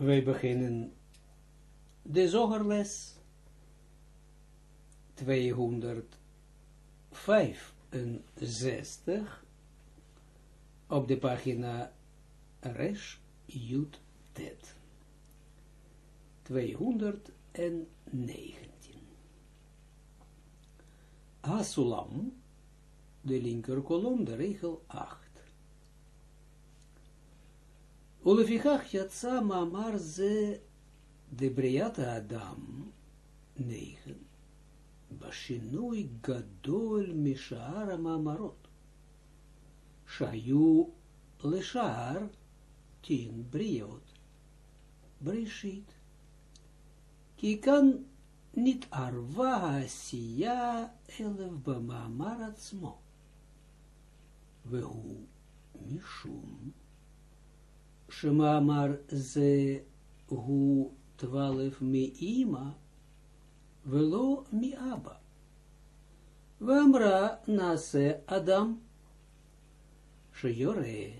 Wij beginnen de zogerles 265 op de pagina Resh Jut Tet. 219 Asulam, de linker kolom, de regel 8 Ulefichach yatsa mamar ze de briata Adam 9 Bashinui gadol mishara mamarot Shayu leshar tin briot Brishit Ki kan niet arva siya elef bamamar atzmo Vehu mishum Shemamar ze hu twaalf mi ima, velo mi abba. Vamra nase Adam, sheyore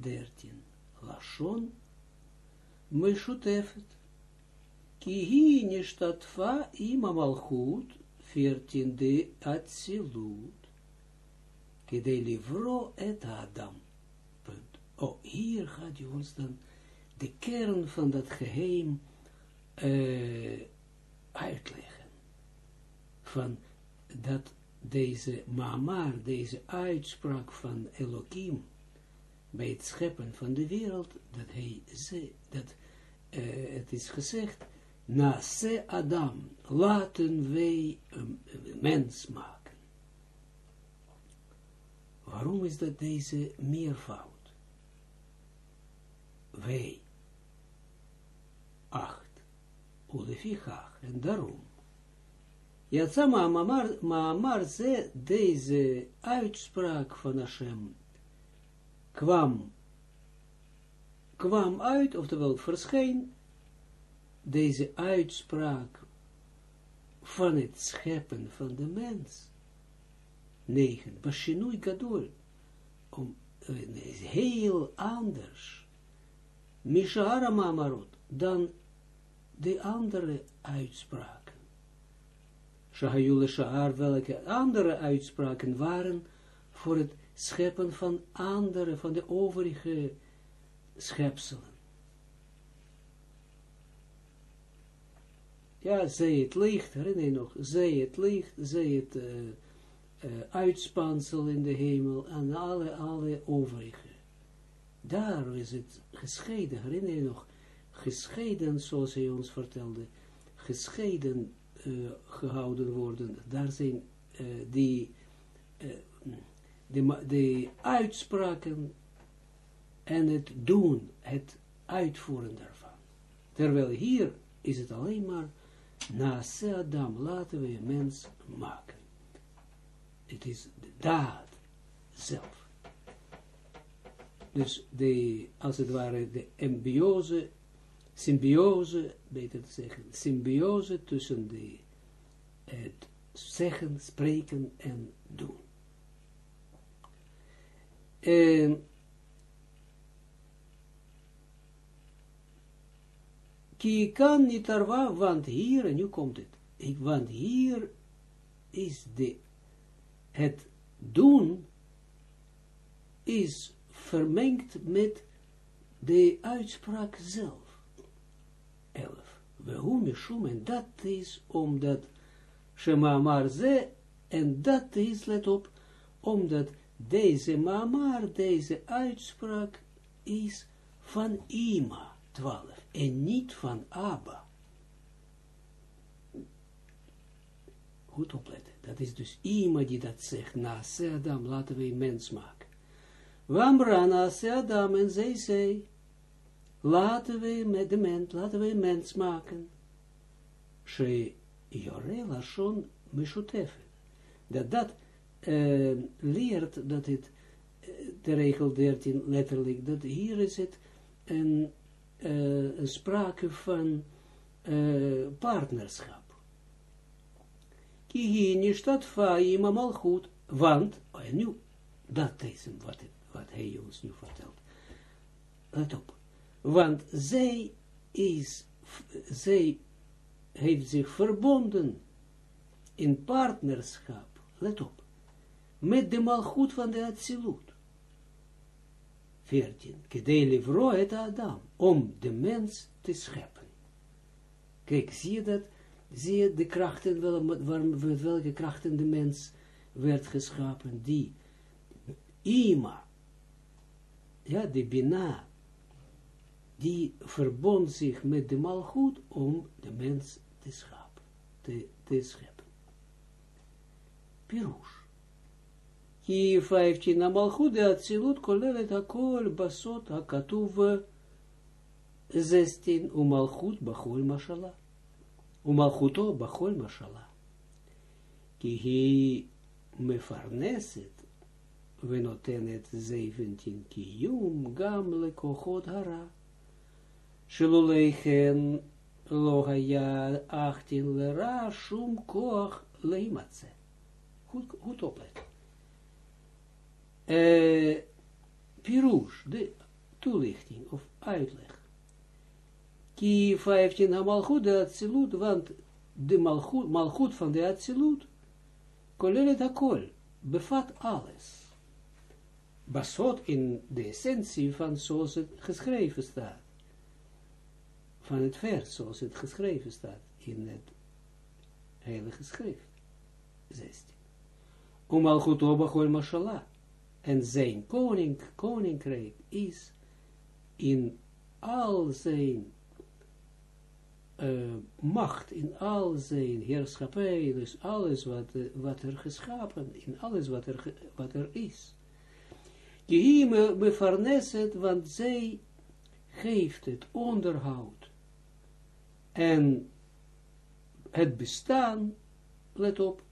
dertin, lashon, meshutefet, ki hi nishtatfa ima malchut, veertien de atzilut, livro et Adam. Oh, hier gaat hij ons dan de kern van dat geheim uh, uitleggen. Van dat deze mamar, deze uitspraak van Elohim, bij het scheppen van de wereld, dat hij ze, dat uh, het is gezegd, na se Adam, laten wij mens maken. Waarom is dat deze meervoud? Wij. Acht. Ulefichach. En daarom. Yatsama mamar, mamar ze, deze uitspraak van Hashem, kwam, kwam uit, oftewel verscheen, deze uitspraak van het scheppen van de mens. 9. Bashinui gadol. Om, is heel anders Mishara Mamarot, dan de andere uitspraken. Shahayule Shahar, welke andere uitspraken waren voor het scheppen van andere, van de overige schepselen. Ja, zij het licht, herinner je nog, zij het licht, zij het uh, uh, uitspansel in de hemel en alle, alle overige. Daar is het gescheiden, herinner je nog, gescheiden, zoals hij ons vertelde, gescheiden uh, gehouden worden. Daar zijn uh, die, de, de uitspraken en het doen, het uitvoeren daarvan. Terwijl hier is het alleen maar, na Adam laten we een mens maken. Het is de daad zelf. Dus de, als het ware, de symbiose, symbiose, beter te zeggen, symbiose tussen de, het zeggen, spreken en doen. En Ki kan niet arwa, want hier, en nu komt het, ik, want hier is de, het doen is vermengd met de uitspraak zelf. 11. We hoe en dat is omdat Shema maar ze, en dat is, let op, omdat deze mamar, deze uitspraak is van Ima, 12, en niet van Abba. Goed opletten, dat is dus Ima die dat zegt, na Adam laten we een mens maken. Wamrana se Adam en zij zei, laten we met de mens, laten we mens maken. She jore lashon mishutefet. Dat dat uh, leert, dat het, de regel 13 letterlijk, dat hier is het een, uh, sprake van uh, partnerschap. Kihi nishtat faim amal goed, want, en nu, dat is wat het wat hij ons nu vertelt. Let op. Want zij is, zij heeft zich verbonden in partnerschap, let op, met de malgoed van de Atsilut. 14. Kedei het Adam, om de mens te scheppen. Kijk, zie je dat? Zie je de krachten, wel, welke krachten de mens werd geschapen, die Ima, ja, de Bina, die verbond zich met de malgoed om de mens te schapen, te, te scheppen. Pirush. Ki 15 amalchut de atzilut kolelet hakol basot hakatuv 16 umalchut bachol mashala. Umalchuto bachol mashala. Ki hi mefarneset venotenet 17 kiyum gam lekochot hara. Sheluleichen lo haya 18 lera shum koach leimatze. Goed, goed opletten. Uh, de toelichting of uitleg. Ki 15 malchut de Atsilut, want de malchut, van de Atsilut, kolelet akol, bevat alles. Basot in de essentie van zoals het geschreven staat. Van het vers zoals het geschreven staat in het heilige schrift. 16. Om al goed obachol mashallah. En zijn koning, koninkrijk is in al zijn uh, macht, in al zijn heerschappij, dus alles wat, uh, wat er geschapen, in alles wat er, wat er is. Die me, verneset, want zij geeft het onderhoud en het bestaan, let op,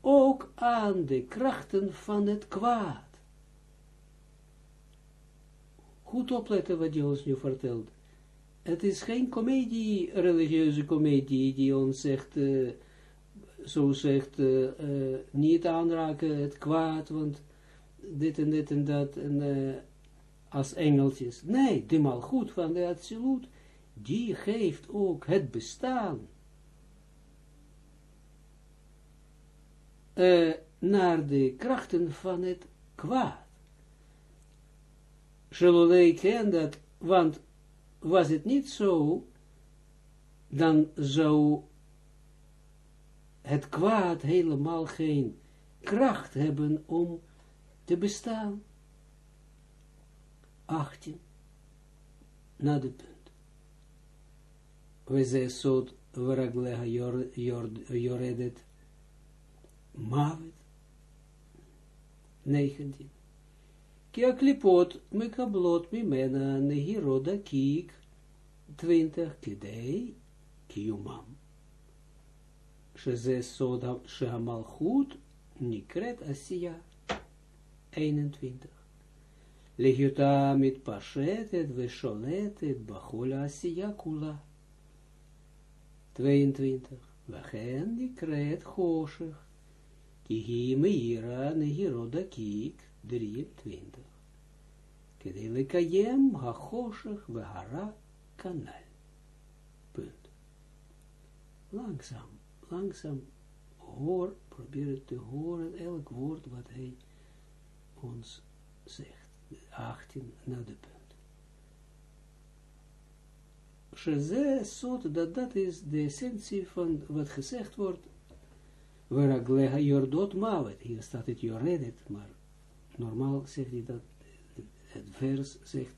ook aan de krachten van het kwaad. Goed opletten wat je ons nu vertelt. Het is geen komedie, religieuze komedie, die ons zegt, uh, zo zegt, uh, uh, niet aanraken het kwaad, want dit en dit en dat, en als engeltjes. Nee, de goed van de absolute, die geeft ook het bestaan uh, naar de krachten van het kwaad. Shalolei ken dat, want was het niet zo, dan zou het kwaad helemaal geen kracht hebben om te bestaan. 18. Na de punt. We zijn zo veraglega joredet Mavet. 19. Ki aklipot mekablot mimena nehiroda kiek. 20. Kidei kiumam. Soda shehamalchut nikret asia. 21. Legiuta mit pashetet vesholetet bachola asia kula. 22. Wachen dikret choshech. Kihi meira nehiroda kiek, 23. Kedele kayem hachoshech vehara kanal. Punt. Langzaam, langzaam hoor, probeer het te horen, elk woord wat hij ons zegt. 18 naar de punt. Sheze sot, dat dat is de essentie van wat gezegd wordt Veragleha jordot mavet. Hier staat het joredet, maar normaal zegt hij dat, het vers zegt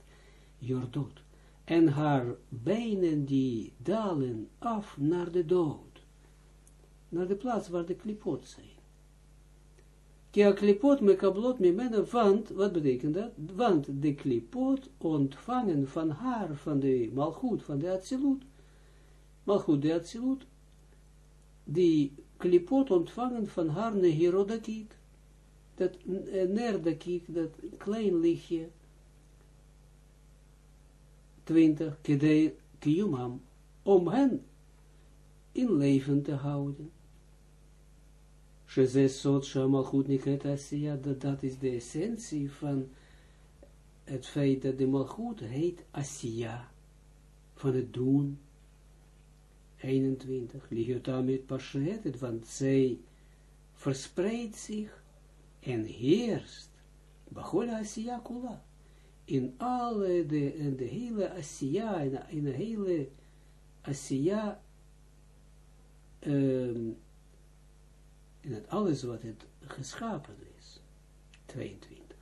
jordot. En haar benen die dalen af naar de dood. Naar de plaats waar de klipot zijn. Kia klipot me kablot me menen, want, wat betekent dat? Want de klipot ontvangen van haar, van de malgoed, van de absolute, malgoed de absolute, die klipot ontvangen van haar nehirodakiek, dat nerdakiek, dat klein lichtje, 20, kedei kiyumam, om hen in leven te houden. Sheze sot shamal goed nikret asiya, dat is de essentie van het feit dat de malgoed heet asiya. van het doen. 21. Lihiota met pashet, want zij verspreidt zich en heerst. Bachola Asiya Kula. In alle, de, in de hele Asiya, in de hele Asiya, um, in het alles wat het geschapen is. 22.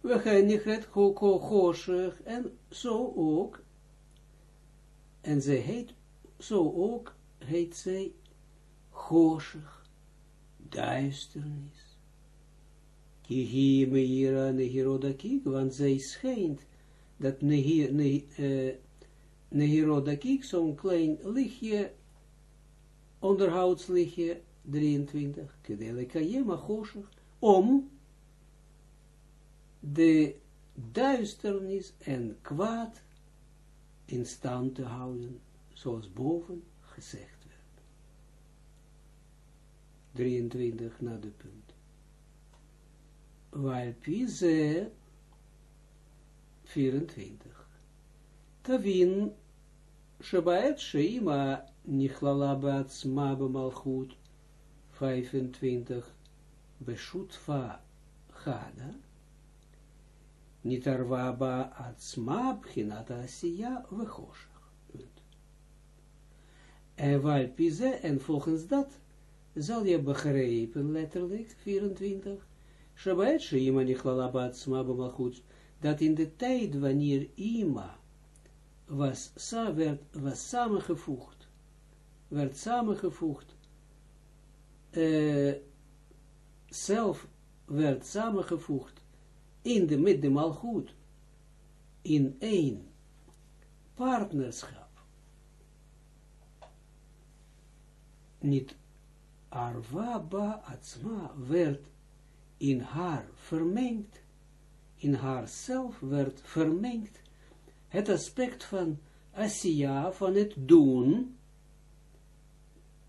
We gaan niet het Choshech, en zo ook, en zij heet, zo ook heet zij Choshech, duisternis. Kihi meira nehirodakik, want zij schijnt dat uh, nehirodakik, zo'n klein lichtje, onderhoudslichtje, 23, kedelika jema choshech, om de duisternis en kwaad in stand te houden, zoals boven gezegd werd. 23 na de punt. Walpi ze 24. Tavin Shabaet Sheima Nichlala Batsma Malchut 25 Beshutfa Chada Nitarva ba atzma bchinata asiya vechoshach. En walpize, en volgens dat zal je begrijpen, letterlijk, 24, Shabbat sheima nichlala ba atzma b'malchut, dat in de tijd wanneer ima was, werd, was samengevoegd, werd samengevoegd, uh, zelf werd samengevoegd in de, met malgoed, in één partnerschap, niet arva werd in haar vermengd, in haar zelf werd vermengd, het aspect van Asiya, van het doen,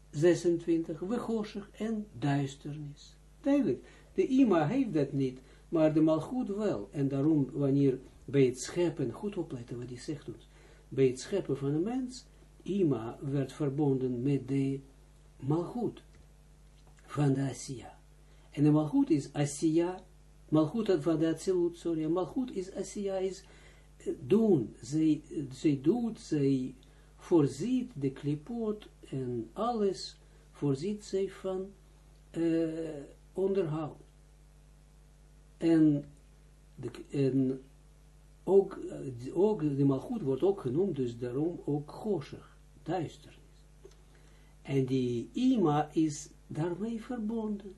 26, wegoshig en duisternis. Duidelijk, de ima heeft dat niet, maar de malgoed wel. En daarom, wanneer bij het scheppen, goed opletten wat hij zegt ons, bij het scheppen van een mens, Ima werd verbonden met de malgoed van de Asiya. En de malgoed is Asiya, malgoed van de Atsilut, sorry, malgoed is Asiya, is doen, zij, zij doet, zij voorziet de klipot en alles voorziet zij van uh, onderhoud. En, de, en ook, ook de malgoed wordt ook genoemd, dus daarom ook goshig, duisternis. En die ima is daarmee verbonden.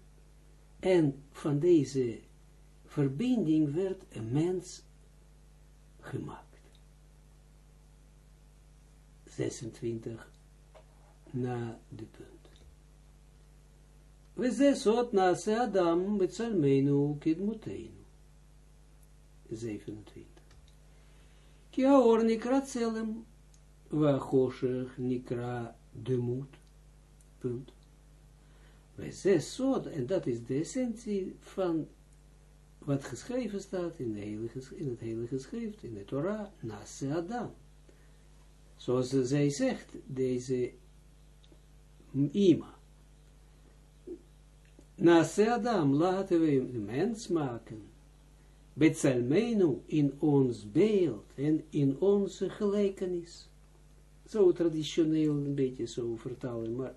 En van deze verbinding werd een mens gemaakt. 26 na de punt. וזה סוד נעשה אדם בצלמנו כדמותנו. 27. כי האור נקרא צלם, והחושך נקרא דמות. Punt. Wij zes soort, en dat is de essentie van wat geschreven staat in, de heilige, in het heilige schrift, in de Torah, Nase Adam. Zoals zij zegt, deze ima. Nase Adam, laten we de mens maken. Betzelmenu in ons beeld en in onze gelijkenis. Zo traditioneel een beetje zo vertalen, maar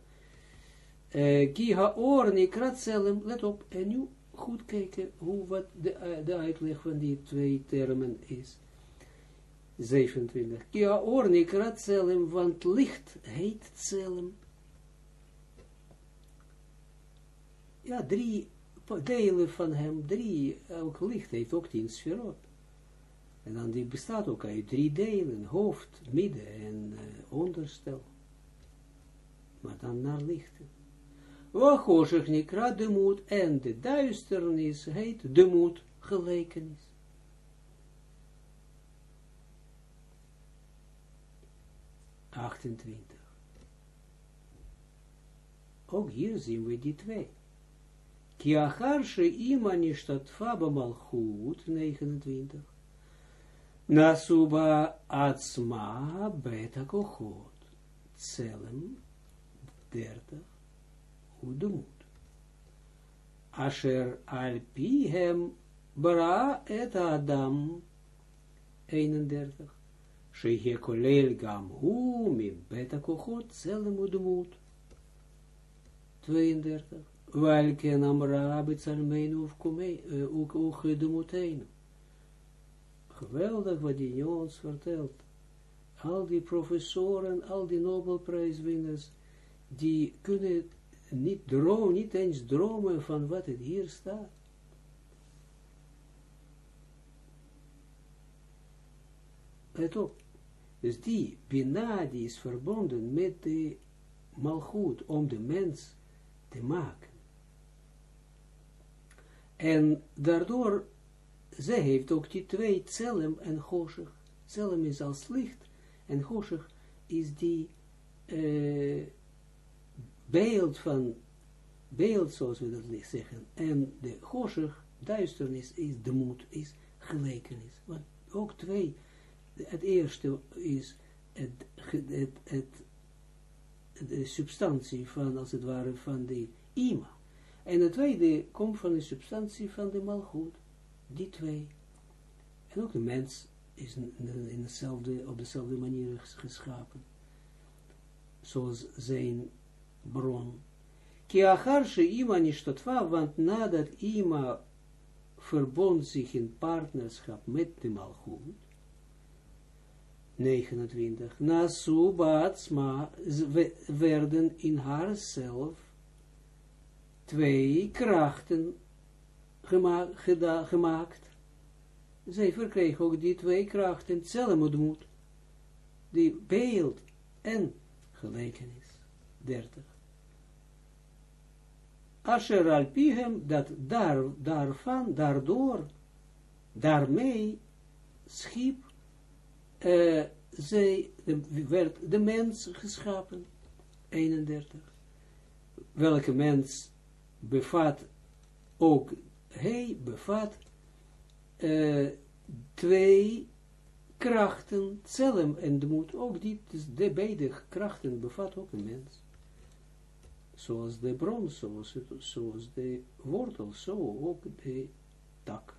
Ki haor nikratzelem, let op, en nu goed kijken hoe wat de, de uitleg van die twee termen is. 27. Ki haor nikratzelem, want licht heet zelem. ja, drie delen van hem, drie, ook licht heeft ook tien sferot. En dan die bestaat ook uit drie delen, hoofd, midden en uh, onderstel. Maar dan naar lichten. Wachoshech nikra de moed en de duisternis heet de moed gelijkenis. Achtentwintig. Ook hier zien we die twee. Ki achar she ima nishtatfa malchut, 29. Nasuba atzma beta kochot. Tselem 30. Udemut. Asher al pihem bara et adam 31. Shehe kolel gam hu mi beta kochot tselem udemut. 32. Welke namra betzalmeinu uf ugedemuteinu geweldig wat die ons vertelt. Al die professoren, al die Nobelprijswinners, die kunnen niet dromen, niet eens dromen van wat het hier staat. Let op. Dus die Bina, die is verbonden met de malgoed, om de mens te maken. En daardoor zij heeft ook die twee, Tselem en Hoshech. Tselem is als licht, en Hoshech is die uh, beeld van, beeld zoals we dat zeggen, en de Hoshech, duisternis, is de moed, is gelijkenis. Want ook twee, het eerste is het, het, het, de substantie van, als het ware, van de ima. En het tweede komt van de substantie van de malgoed die twee. En ook de mens is in dezelfde, op dezelfde manier geschapen. Zoals zijn bron. Ki acharse ima nishtotva, want nadat ima verbond zich in partnerschap met de malchut, 29. Nasu baatsma werden in haarzelf twee krachten gema gemaakt. Zij verkreeg ook die twee krachten, moet, die beeld en gelijkenis. 30. Asher al dat daar, daarvan, daardoor, daarmee schiep, uh, zij, de, werd de mens geschapen. 31. Welke mens bevat ook hij bevat uh, twee krachten, zelm en de moed, ook die, dus de beide krachten bevat ook een mens. Zoals de bron, zoals, het, zoals de wortel, zo ook de tak.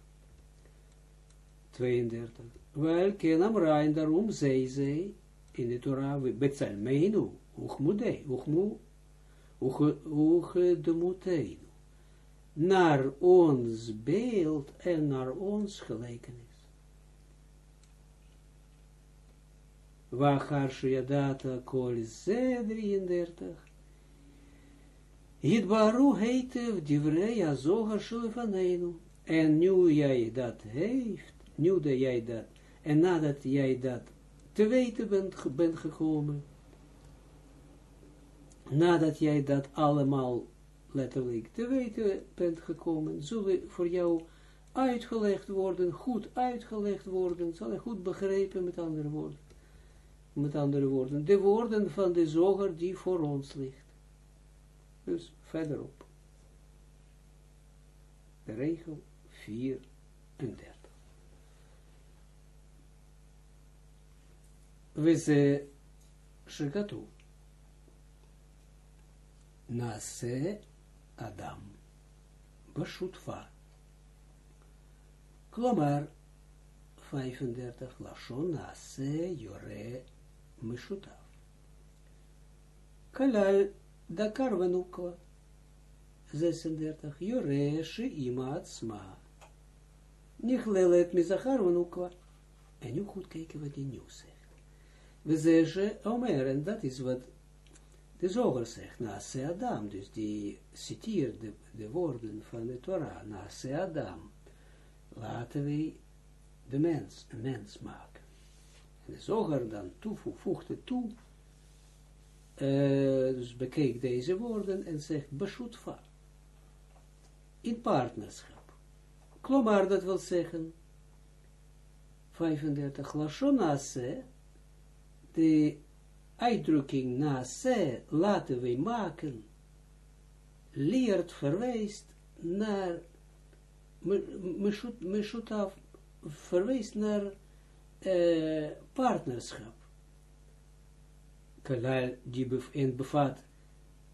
32. Wel, kenam rein, daarom zei zij in de Torah, betzelmeinu, uchmudei, uchmu, uchedemutei naar ons beeld en naar ons gelijkenis. Wachar Shuyadata Kol Ze 33. Hidbaru heette Divrei Azogar Shulefaneinu. En nu jij dat heeft, nu dat jij dat, en nadat jij dat te weten bent, bent gekomen, nadat jij dat allemaal letterlijk te weten bent gekomen, zullen voor jou uitgelegd worden, goed uitgelegd worden, zal je goed begrepen met andere woorden. Met andere woorden, de woorden van de zoger die voor ons ligt. Dus verderop. De regel 34. We ze shekatu. Nase Adam. Bashutva. Klomar 35 Lashon Ase Yore Mishutav. Kalal Dakar Venukwa 36 Yore Sheima Atzma. Nichlelet Mizachar Venukwa. En nu goed kijken wat hij nieuw zegt. We zeggen, Omer, en dat is wat de zoger zegt, Nase Adam, dus die citeert de woorden van de Torah, Nase Adam, laten wij de mens, een mens maken. En de zoger dan toevoegt het toe, uh, dus bekeek deze woorden en zegt, Bashutva, in partnerschap. Klomar, dat wil zeggen, 35, Lashonase, de uitdrukking na se laten wij maken, leert verwijst naar, meshutaf verwijst naar uh, partnerschap. Kalal, die bev bevat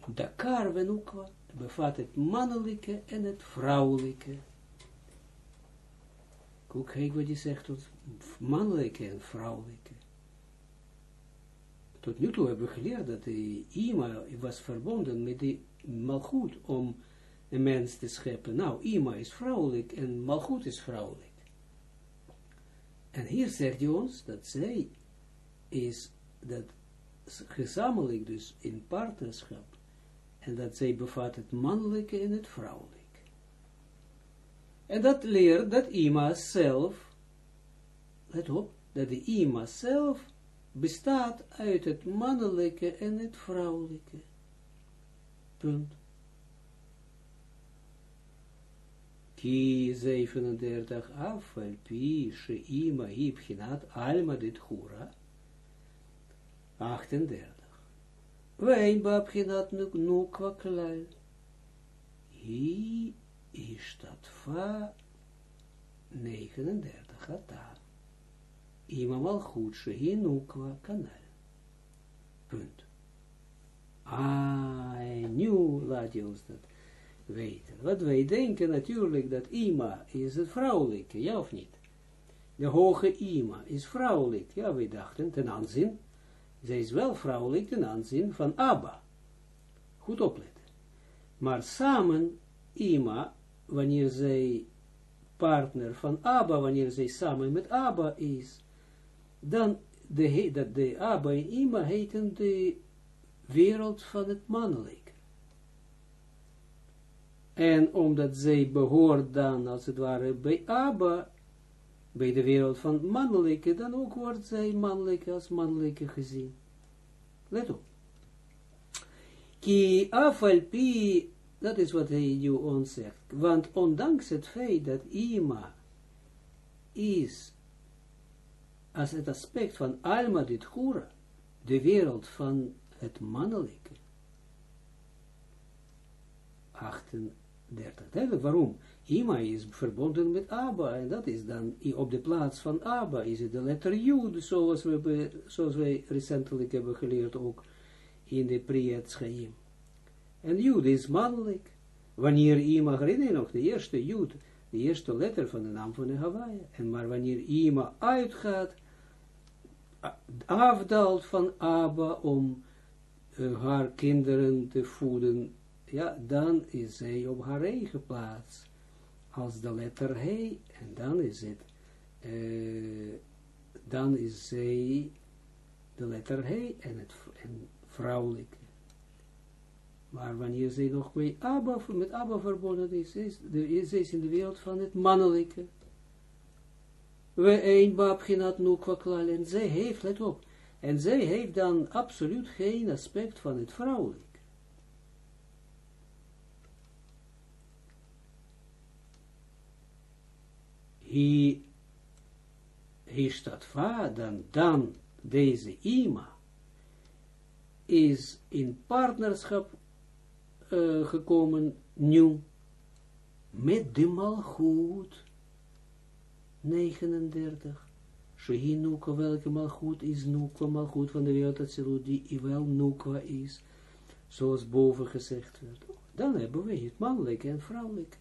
Dakar venukwa, bevat het mannelijke en het vrouwelijke. Kijk wat je zegt, mannelijke en vrouwelijke. Tot nu toe hebben we geleerd dat de Ima was verbonden met die malgoed om een mens te scheppen. Nou, Ima is vrouwelijk en malgoed is vrouwelijk. En hier zegt hij ons dat zij is dat gezamenlijk dus in partnerschap en dat zij bevat het mannelijke en het vrouwelijke. En dat leert dat Ima zelf, let op, dat de Ima zelf bestaat uit het mannelijke en het vrouwelijke. Punt. Ki 37 af, al pi, she ima, hibchinat, alma dit hura. 38. Wein babchinat nukwa klal. Hi fa 39 ata. Ima malchut shehi nukwa kanal. Punt. Ah, nu laat je ons dat weten. Wat wij denken natuurlijk dat Ima is het vrouwelijke, ja of niet? De hoge Ima is vrouwelijk, ja, wij dachten ten aanzien, zij is wel vrouwelijk ten aanzien van Abba. Goed opletten. Maar samen Ima, wanneer zij partner van Abba, wanneer zij samen met Abba is, dan de, dat de Abba en Ima heten de wereld van het mannelijk. En omdat zij behoort dan, als het ware, bij Abba, bij de wereld van mannelijke, dan ook wordt zij mannelijke als mannelijke gezien. Let op. Ki afalpi, dat is wat hij nu ons zegt. Want ondanks het feit dat Ima is als het aspect van Alma dit Gura, de wereld van het mannelijke. 38. Waarom? Ima is verbonden met Abba, en dat is dan op de plaats van Abba, is het de letter Jud, zoals, we, recentelijk hebben geleerd ook in de Priyat Schaim. En Jud is mannelijk. Wanneer Ima, herinner je nog, de eerste Jud, de eerste letter van de naam van de Hawaii. En maar wanneer Ima uitgaat, afdaalt van Abba om uh, haar kinderen te voeden, ja, dan is zij op haar eigen plaats als de letter He, en dan is het, uh, dan is zij de letter He en het en vrouwelijke. Maar wanneer zij nog met Abba, met Abba verbonden is, is, is in de wereld van het mannelijke. We een babginat nukwa klal, en zij heeft, let op, en zij heeft dan absoluut geen aspect van het vrouwelijk. Staat va, dan, dan deze ima is in partnerschap uh, gekomen nu met de malgoed 39 Shehi Nukwa, welke malgoed is Nukwa, malgoed van de wereld die wel Nukwa is, zoals boven gezegd werd. Dan hebben we het mannelijke en vrouwelijke.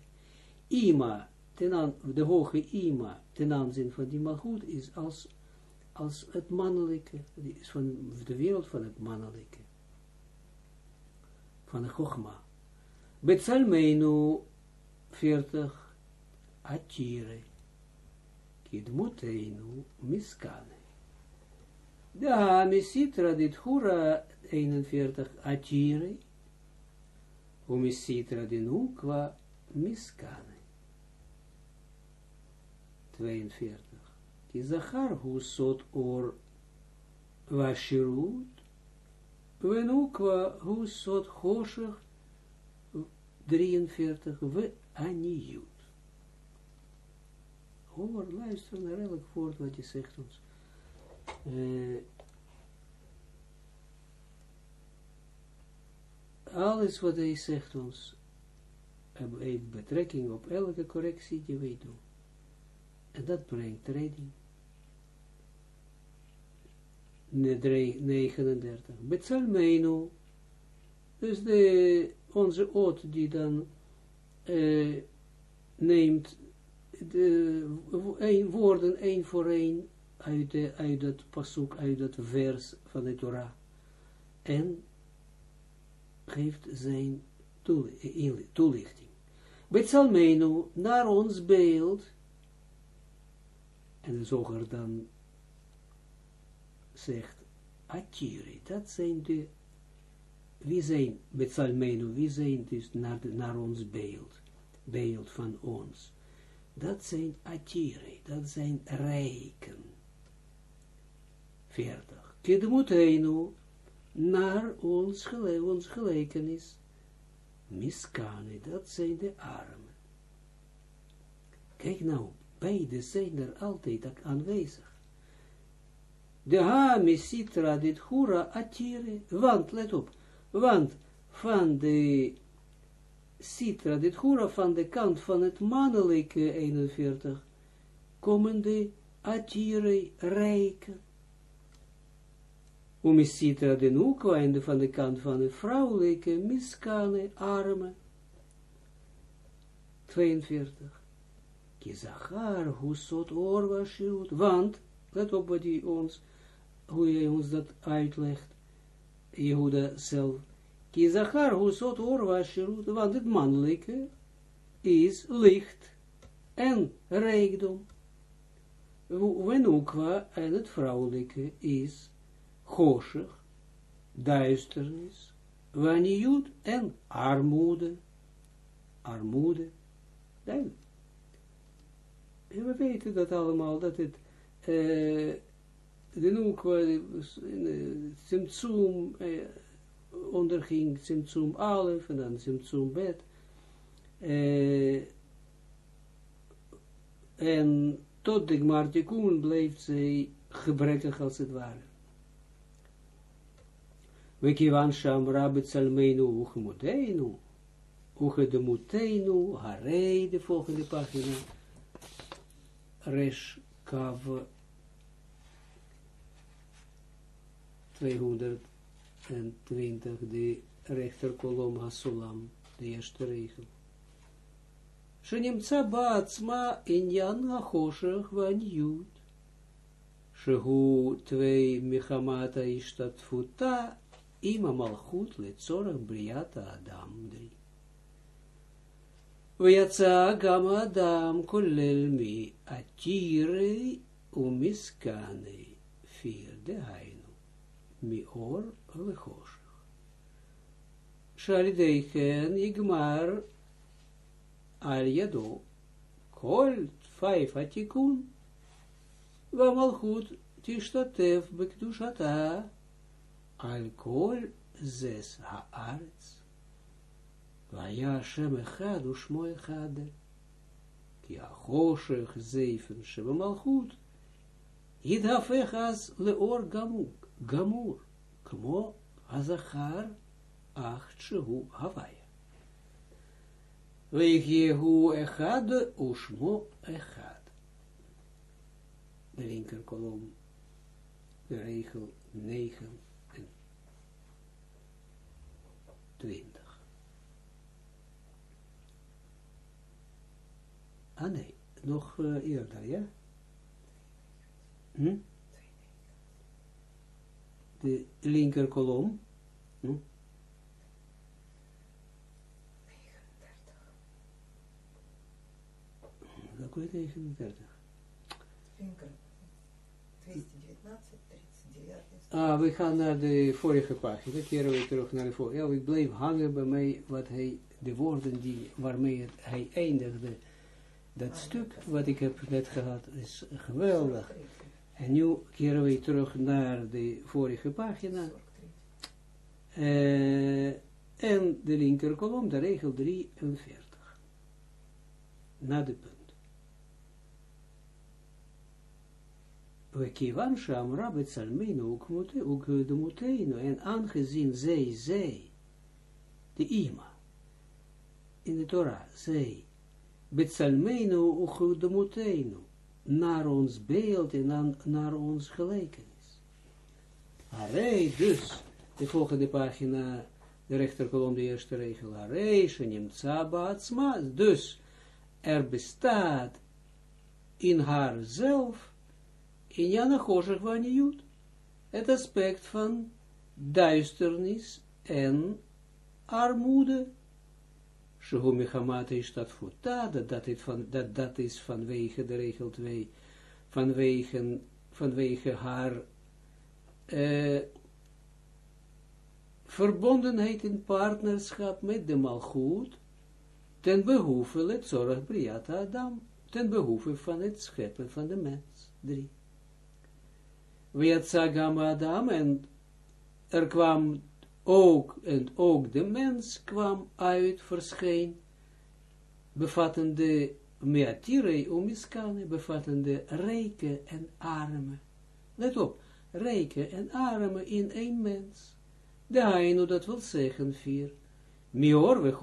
Ima, ten aan, de hoge Ima, ten aanzien van die malgoed, is als, als het mannelijke, is van de wereld van het mannelijke. Van de Chogma. Betsalmeinu 40 Atire kidmuteinu miskane. Da misitra dit hura 41 atire, misitra din ukwa miskane. 42. Ki zachar hu sot or vashirut, venukwa hu sot choshech 43 we aniyut hoor, luister naar elk woord wat je zegt ons. Uh, alles wat hij zegt ons, heeft betrekking op elke correctie die wij doen. En dat brengt redding. 39. Betsalmeinu. Dus de, onze oot die dan uh, neemt de woorden één voor één uit, uit dat pasuk, uit dat vers van de Torah. En geeft zijn toelichting. Betsalmeinu, naar ons beeld, en de zoger dan zegt, Atiri, dat zijn de, wie zijn, Betsalmeinu, wie zijn dus naar, de, naar ons beeld, beeld van ons. Dat zijn Atiri, dat zijn rijken. 40. Kidmuteinu, naar ons, gele, ons gelijkenis. Miskane, dat zijn de armen. Kijk nou, beide zijn er altijd aanwezig. De ha misitra dit hura atire, want, let op, want van de sitra dit hura van de kant van het mannelijke 41, komen de atire rijken. Umisitra de nukwa en van de kant van de vrouwelijke miskane armen. 42. Kizachar, husot orwa shiut. Want, let op wat ons, hoe hij ons dat uitlegt. Jehuda zelf. Kizachar, husot orwa shiut. Want het mannelijke is licht en rijkdom. Wenukwa en het vrouwelijke is choshech, duisternis, waniut en armoede, armoede, duidelijk. We weten dat allemaal, dat het, uh, de Nukwa, uh, Simtsum, uh, onderging Simtsum Alef, en dan Simtsum Bet, en tot de Gmartikun bleef zij gebrekkig als het ware. We kivan sham rabet salmeinu uchemoteinu, uchedemoteinu, harei, de volgende pagina, resh kav 220, de rechterkolom hasulam, de eerste regel. שנמצא בעצמה עניין החושך והניוד, שהוא תווי מחמת ההשתתפותה Ima malchut letzorach briata Adam 3. ויצא גם האדם כולל מעתירי ומסכני פיר, דהיינו, מאור וחושך. שעל ידי כן יגמר על ידו כל תפייף התיקון, והמלכות תשתתף בקדושתה al kol zes haaretz, vaya Hashem echad ushmo echad, ki achoshech zeifen sheba malchut, yidhafech az leor gamur, gamur, kmo azachar ach shehu havaya. Veigyehu echad ushmo echad. De linker kolom, de regel 9 20. Ah nee, nog uh, eerder, ja? Hm? De linker kolom. Hm? 39. Welke 39? Linker. 219, 39. Ah, we gaan naar de vorige pagina, keren we terug naar de vorige. Ja, ik bleef hangen bij mij, wat hij, de woorden die, waarmee het, hij eindigde. Dat stuk wat ik heb net gehad, is geweldig. En nu keren we terug naar de vorige pagina. Uh, en de linker kolom, de regel 43. Na de punt. Kivan shamra betsalmenu ukdemuteinu, en aangezien zij, zij, de ima, in de Torah, zij, betsalmenu ukdemuteinu, naar ons beeld en naar, ons gelijkenis. Arei, dus, de volgende pagina, de rechterkolom, de eerste regel, Arei, Shenimtsa Baatsma, dus, er bestaat in haar zelf, in Jana Choshech Vaniyut, het aspect van duisternis en armoede, Shehu Mechamate is dat futa, dat dat, is vanwege de regel 2, vanwege, vanwege haar uh, verbondenheid in partnerschap met de malgoed, ten behoeve het zorg Briata Adam, ten behoeve van het scheppen van de mens. 3. Weetzagam Adam, en er kwam ook, en ook de mens kwam uit, verscheen, bevattende meatirei umiskane, bevattende rijke en arme. Let op, rijke en arme in één mens. De Hainu, dat wil zeggen, vier, mior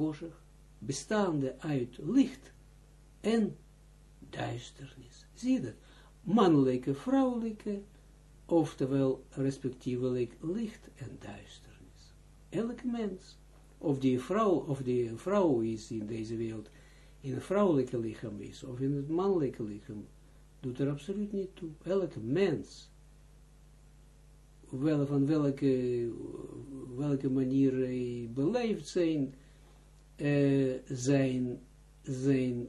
bestaande uit licht en duisternis. Zie dat? Mannelijke, vrouwelijke, oftewel respectievelijk licht en duisternis. Elk mens, of die vrouw, of die vrouw is in deze wereld, in een vrouwelijke lichaam is, of in het mannelijke lichaam, doet er absoluut niet toe. Elke mens, wel, van welke, welke manier hij beleefd zijn, uh, zijn, zijn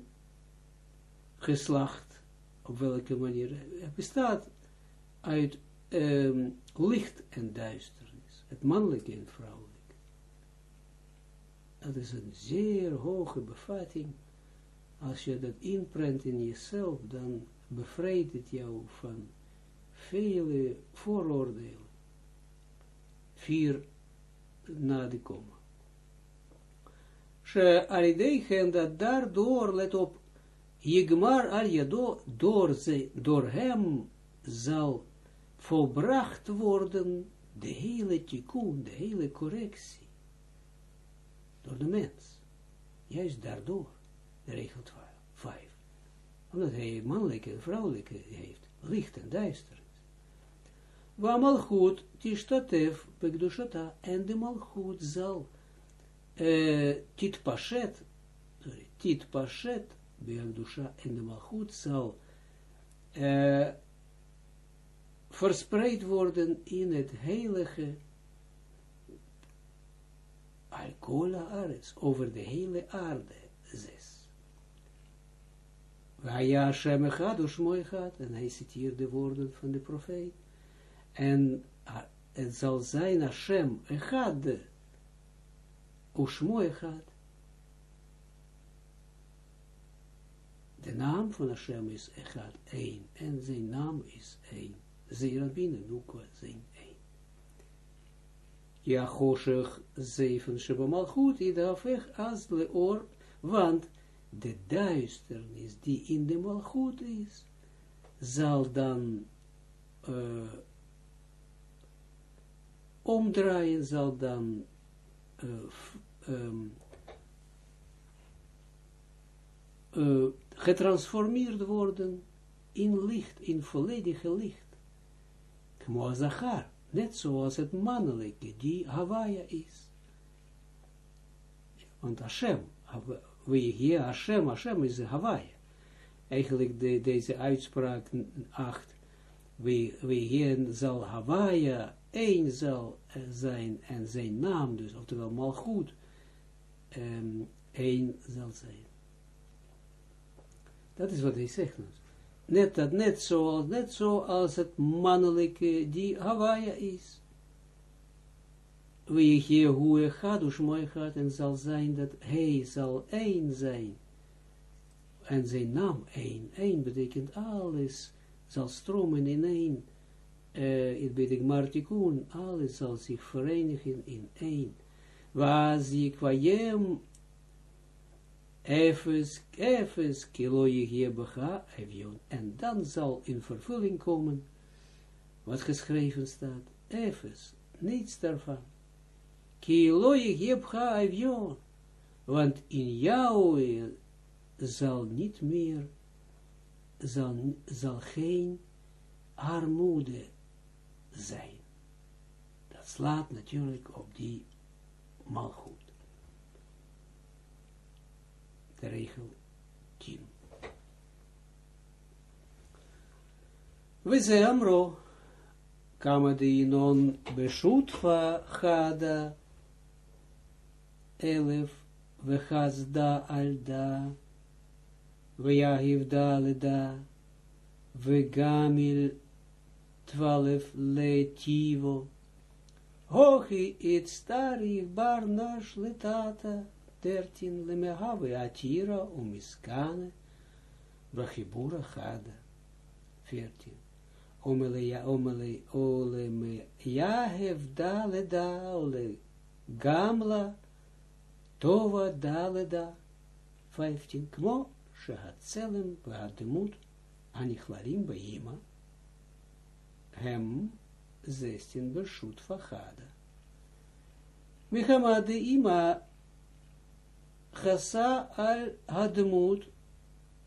geslacht, op welke manier, het bestaat uit um, licht en duisternis, het mannelijke en vrouwelijke. Dat is een zeer hoge bevatting. Als je dat inprent in jezelf, dan bevrijdt het jou van vele vooroordelen. Vier na de komma. She alideichen dat daardoor, let op, Jigmar al jado, door, door hem zal volbracht worden de hele tikkun, de hele correctie, door de mens. Juist daardoor, de regel 5. Omdat hij mannelijke en vrouwelijke heeft, licht en duisternis. Waar malchut tishtatef bekdushata, en de malchut zal uh, tit pashet, sorry, tit pashet, bekdusha, en de malchut zal uh, verspreid worden in het heilige Alkola Ares, over de hele aarde, zes. Vaya Hashem Echad, gaat, en hij citeert de woorden van de profeet, en het zal zijn Hashem Echad, gaat. De naam van Hashem is Echad, één, en zijn naam is één. Zeerabine, Nukwa, zijn. Ja, Choshech, zeven, Shebamal, goed, Idafech, as leor, want de duisternis die in de malgoed is, zal dan omdraaien, zal dan getransformeerd worden in licht, in volledige licht. Kmo Zachar, net zoals het mannelijke, die Hawaia is. Want Hashem, wie hier Hashem, Hashem is Hawaia. Eigenlijk de, deze uitspraak 8, wie, wie hier zal Hawaia één zal zijn en zijn naam dus, oftewel Malchut, um, één zal zijn. Dat is wat hij zegt ons net, dat, net, net zoals het mannelijke die Hawaii is. Wie hier hoe gaat, dus mooi gaat, en zal zijn dat hij zal één zijn. En zijn naam één. Één betekent alles zal stromen in één. Uh, het betekent martikun, alles zal zich verenigen in één. Waar zie ik Efes, efes, kilo je becha, evion. En dan zal in vervulling komen wat geschreven staat. Efes, niets daarvan. Kilo je becha, evion. Want in jou zal niet meer, zal, zal geen armoede zijn. Dat slaat natuurlijk op die malgoed. De regel 10. We amro, kama de beshutva chada, elef, we alda, we yahiv daleda, we twaalf letivo, hochi it stari bar nash letata, dertien lemehave atira umiskane, vachibura chada, veertien. Omele ja, omele, ole me, ja hef dale da, ole gamla, tova dale da, vijftien, kmo, shehat selem, beademut, anichlarim beima, hem, zestien, bershut fachada. Mechama de ima, chasa al hademut,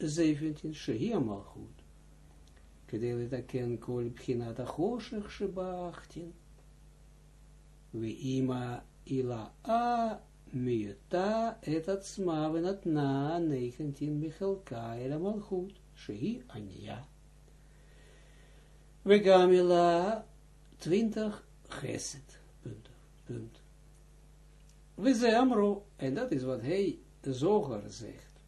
zeventien, shehi amalchut. כדי לתקן כל בחינת החושך שבאחתין, ואימא הילאה מיותה את עצמה ונתנה ניכנתין בחלקה אל המלכות, שהיא ענייה. וגם הילאה twintig geset, punt, We zijn amro, en dat is wat hij de zoger zegt.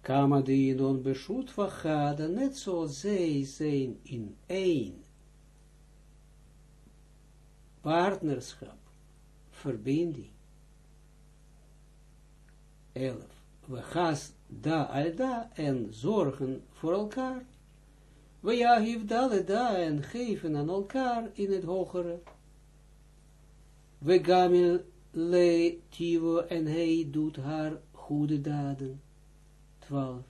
Kama die non beshoot vachada, net zoals zij zijn in één partnerschap, verbinding. Elf. We gaan da alda en zorgen voor elkaar. We ja, heeft da en geven aan elkaar in het hogere. We gamil le tivo en hij doet haar goede daden. 12.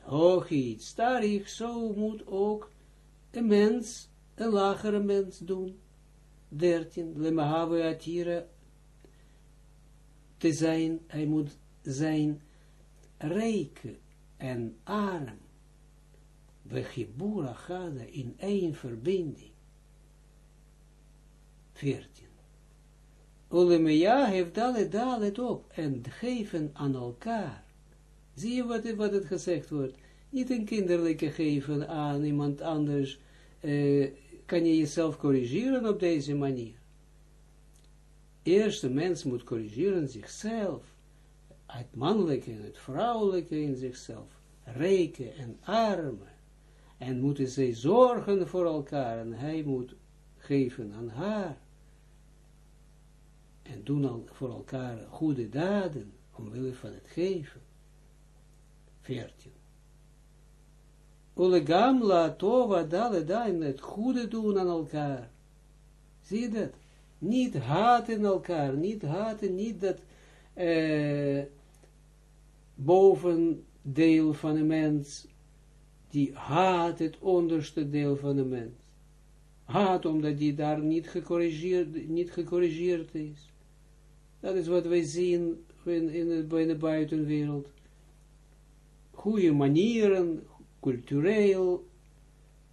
Hoog iets, starig, zo moet ook een mens, een lagere mens doen. 13. Lemahave atira te zijn, hij moet zijn rijke en arm. We gada in één verbinding. 14. Olemea heeft alle dalet op en geven aan elkaar. Zie je wat, wat het gezegd wordt? Niet een kinderlijke geven aan iemand anders. Uh, kan je jezelf corrigeren op deze manier? Eerst de mens moet corrigeren zichzelf. Het mannelijke en het vrouwelijke in zichzelf. Rijke en arme. En moeten zij zorgen voor elkaar. En hij moet geven aan haar en doen al voor elkaar goede daden, omwille van het geven. 14. Ulegam la tova dale het goede doen aan elkaar. Zie je dat? Niet haten elkaar, niet haten, niet dat eh, bovendeel van een mens, die haat het onderste deel van de mens. Haat omdat die daar niet gecorrigeerd, niet gecorrigeerd is. Dat is wat wij zien in, in, de, in de buitenwereld. Goede manieren, cultureel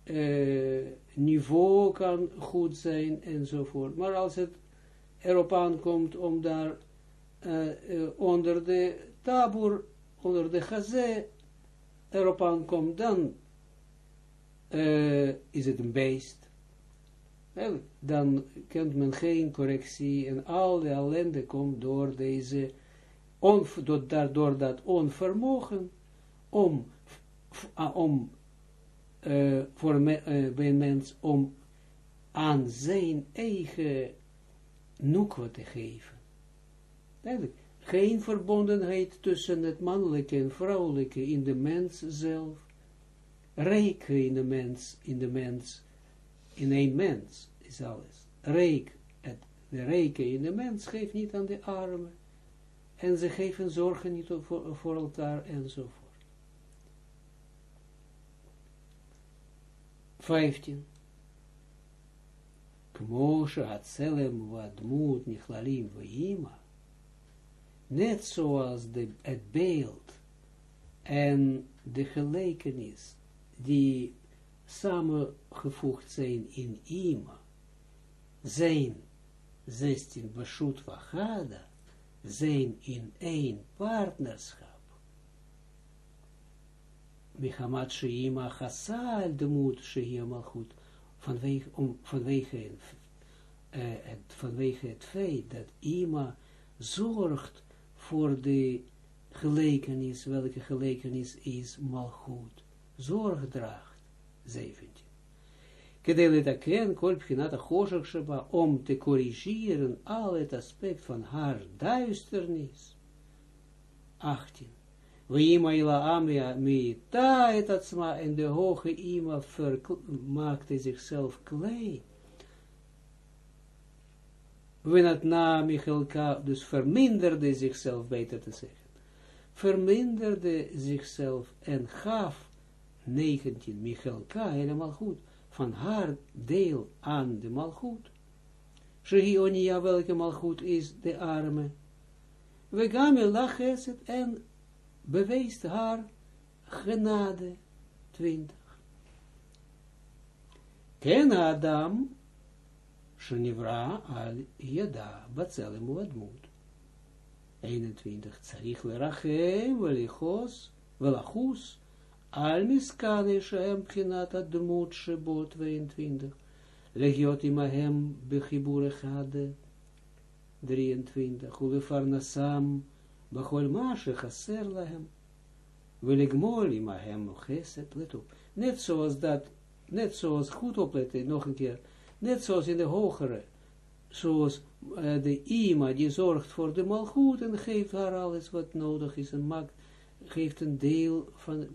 uh, niveau kan goed zijn enzovoort. Maar als het erop aankomt om daar uh, uh, onder de tabur, onder de gazé erop aankomt, dan is het een beest dan kent men geen correctie en al de ellende komt door deze, on, door, daardoor dat onvermogen om, om uh, voor me, uh, bij een mens om aan zijn eigen noekwa te geven. Geen verbondenheid tussen het mannelijke en vrouwelijke in de mens zelf, rijke in de mens, in de mens, in een mens is alles. Reik, het, de rijke in de mens geeft niet aan de armen. En ze geven zorgen niet voor, voor elkaar enzovoort. 15. Kmoshe Hatzelem Wadmut Nichlalim Veima. Net zoals de, het beeld en de gelijkenis die samengevoegd zijn in Ima, zijn 16 Bashut Wachada, zijn in één partnerschap. Michamat Sheima Chassal de moed Shehia Malchut, vanwege, vanwege, het, vanwege het feit dat Ima zorgt voor de gelijkenis, welke gelijkenis is Malchut, zorg draagt, 17. Kedele taken, kol pchinata om te corrigeren al het aspect van haar duisternis. 18. Weima ila amia mita et atzma, en de hoge ima maakte zichzelf klein. Wenat na Michelka, dus verminderde zichzelf, beter te zeggen. Verminderde zichzelf en gaf 19 Michelka helemaal goed van haar deel aan de malgoed. Shehionia, welke malgoed is de arme. We gamen laches het en beweest haar genade 20. Ken Adam, Shenivra al Yada, Batzelem Uadmut. 21. Tzarich lerachem, velichos, velachus, al miskane shem pchinat admut shebo 22. Legiot imahem bechibur echade 23. Ulefarnasam bachol mashe chaser lahem. Veligmol imahem geset, let op. Net zoals dat, net zoals, goed opletten, nog een keer, net zoals in de hogere, zoals de ima die zorgt voor de malgoed en geeft haar alles wat nodig is en maakt geeft een deel van,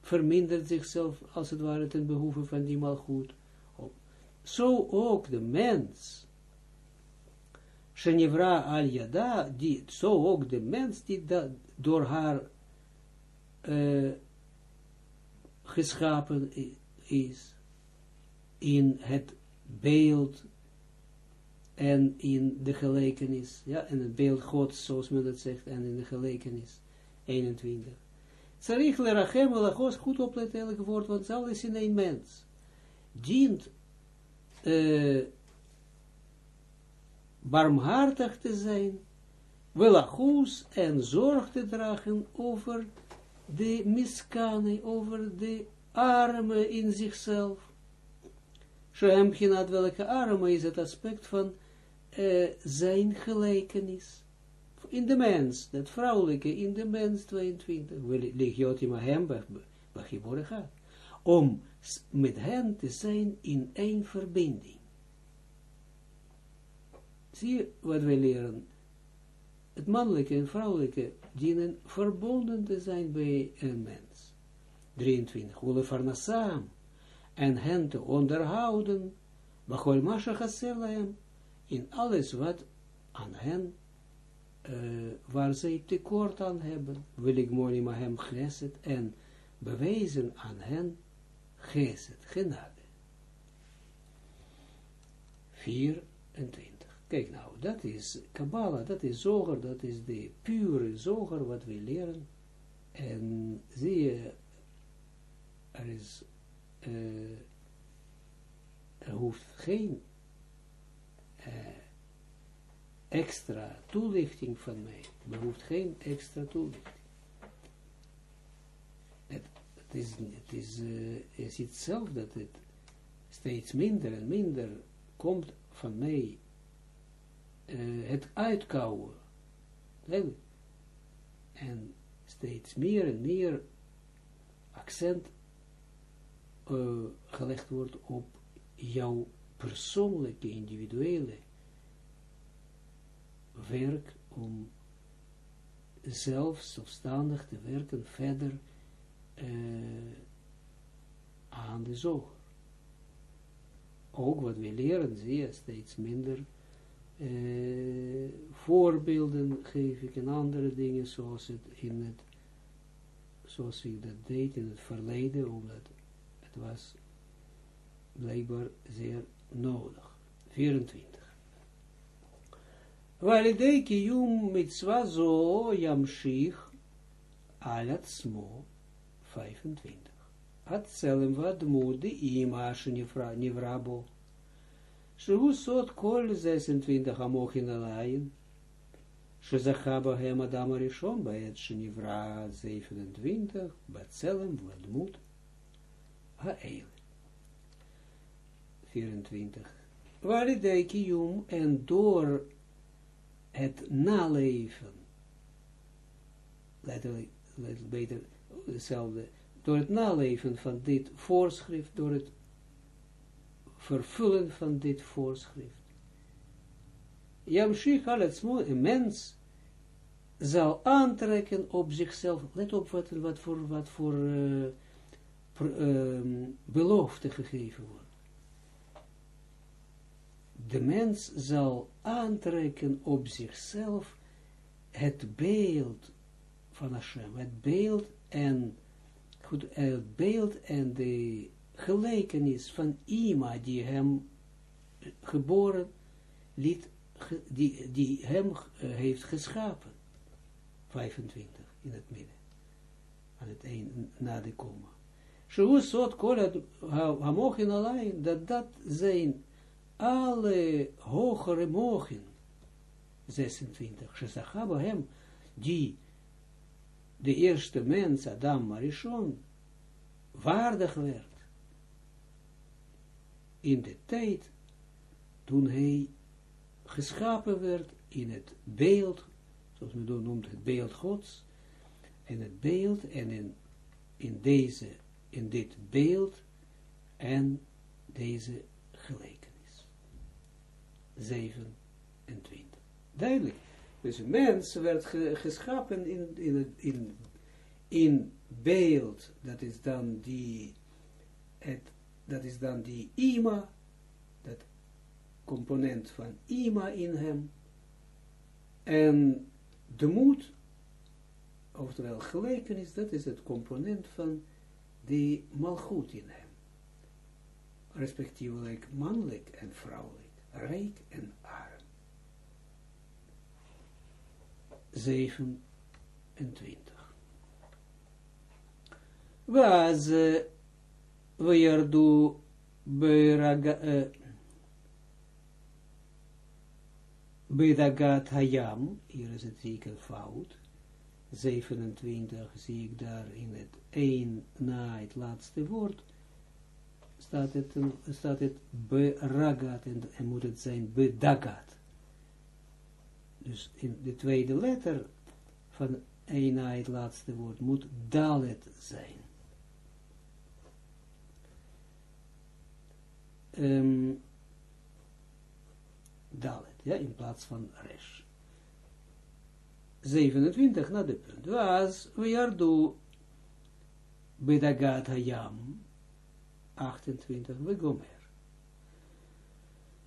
vermindert zichzelf als het ware ten behoeve van die malgoed. Zo ook de mens, Shenivra al Yada, die, zo ook de mens die door haar uh, geschapen is, in het beeld en in de gelijkenis, ja, en het beeld Gods, zoals men dat zegt, en in de gelijkenis. 21. Zarich lerachem elachos, goed opletten elke woord, want alles in een mens. Dient uh, barmhartig te zijn, welachus en zorg te dragen over de miskane, over de armen in zichzelf. Shem genad welke arme is het aspect van uh, zijn gelijkenis in de mens, dat vrouwelijke in de mens 22, legiot ima hem geboren gaat, om met hen te zijn in één verbinding. Zie wat wij leren? Het mannelijke en vrouwelijke dienen verbonden te zijn bij een mens. 23. Hule farnasam en hen te onderhouden, bachol in alles wat aan hen uh, waar zij tekort aan hebben, wil ik mooi hem geset en bewijzen aan hen geset, genade. 24. Kijk nou, dat is Kabbalah, dat is zoger, dat is de pure zoger wat we leren. En zie je, er is, er hoeft geen uh, extra toelichting van mij. Behoeft geen extra toelichting. Het, het is, het is, uh, je ziet zelf dat het steeds minder en minder komt van mij uh, het uitkouwen. En steeds meer en meer accent uh, gelegd wordt op jouw persoonlijke, individuele werk om zelf zelfstandig te werken verder uh, aan de zorg. Ook wat we leren, zie je, steeds minder uh, voorbeelden geef ik en andere dingen zoals het in het zoals ik dat deed in het verleden, omdat het was blijkbaar zeer nodig. 24. Validei kiyum mitzwa zo yamshich al atzmo 25. Atzelem wat moet de ima shenivra nivrabo. Shehu sot kol 26 amochin alayin. Shezachaba hem adam arishon baet shenivra 27 batzelem wat moet ha'eil. 24. Walidei kiyum en door het naleven. Letterlijk, beter, hetzelfde. Door het naleven van dit voorschrift, door het vervullen van dit voorschrift. Yamshich aletsmo, een mens zal aantrekken op zichzelf, let op wat, wat voor, wat voor uh, belofte gegeven wordt. De mens zal aantrekken op zichzelf het beeld van Hashem, het beeld en, goed, het beeld en de gelijkenis van Ima die hem geboren liet, die, die hem uh, heeft geschapen. 25 in het midden. Aan het eind, na de komma. Shehu sot kolat hamochin alleen, dat dat zijn alle hogere mogen. 26. Shezachaba hem, die de eerste mens, Adam Marishon, waardig werd in de tijd toen hij geschapen werd in het beeld, zoals men dat noemt, het beeld Gods, en het beeld, en in, in deze, in dit beeld, en deze gelijkenis. 27. Duidelijk. Dus een mens werd ge, geschapen in, in, in, in beeld, dat is dan die, het dat is dan die ima, dat component van ima in hem, en de moed, oftewel gelijkenis, dat is het component van die malgoed in hem, respectievelijk mannelijk en vrouwelijk, rijk en arm. 27. Was Weerdu Bedagat Hayam, hier is het zeker fout, 27 zie ik daar in het 1 na het laatste woord, staat het, staat het Beragat en, en moet het zijn Bedagat. Dus in de tweede letter van 1 na het laatste woord moet Dalet zijn. um, Dalet, ja, in plaats van Resh. 27 na de punt. Was, we ardu bedagat hayam, 28, we gomer.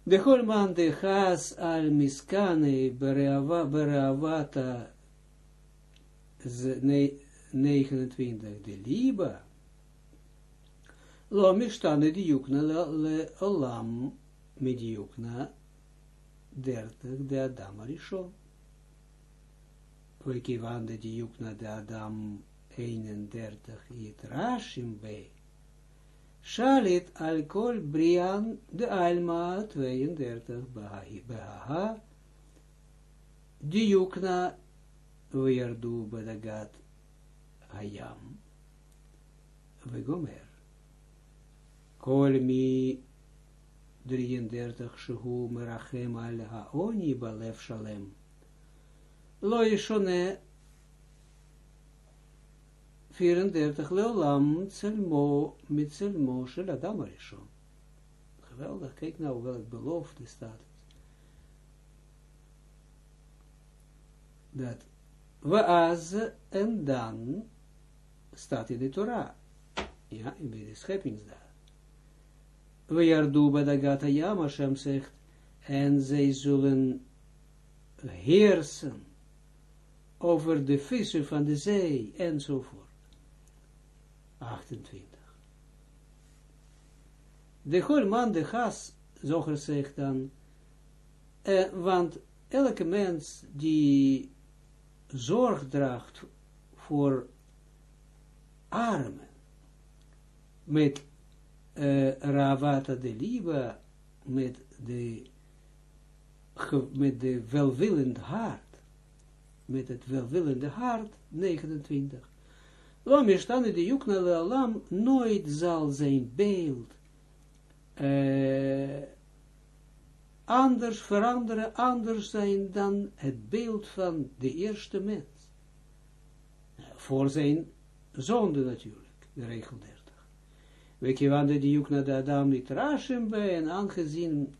De holman de has al miskane bereavata 29, de liba, Lo mishtane diukna le olam mediukna dertig de Adam Arishon. Wekivan de diukna de Adam 31 it rashim. Shalit al kol brian de alma 32 behaha. Diukna weerdu bedagat hayam. Vegomer. Kolmi 33 Shehu Merachem al Haoni Balef Shalem. Lo Yishone 34 Leolam Tselmo mit Tselmo Shel Adam. Geweldig, kijk nou welk belofte staat. Dat Waaz en dan staat in de Torah. Ja, in de scheppingsdag. Weerdu badagata yam, Hashem zegt, en zij zullen heersen over de vissen van de zee, enzovoort. 28. De man de gas, zoger zegt dan, eh, want elke mens die zorg draagt voor armen, met uh, Ravata de Liba, met de, met de welwillend hart, met het welwillende hart, 29. Waarom is de Jukna de Alam nooit zal zijn beeld anders veranderen, anders zijn dan het beeld van de eerste mens. Voor zijn zonde natuurlijk, de regel 30. We kiwande die juk naar de Adam niet raschen bij en aangezien,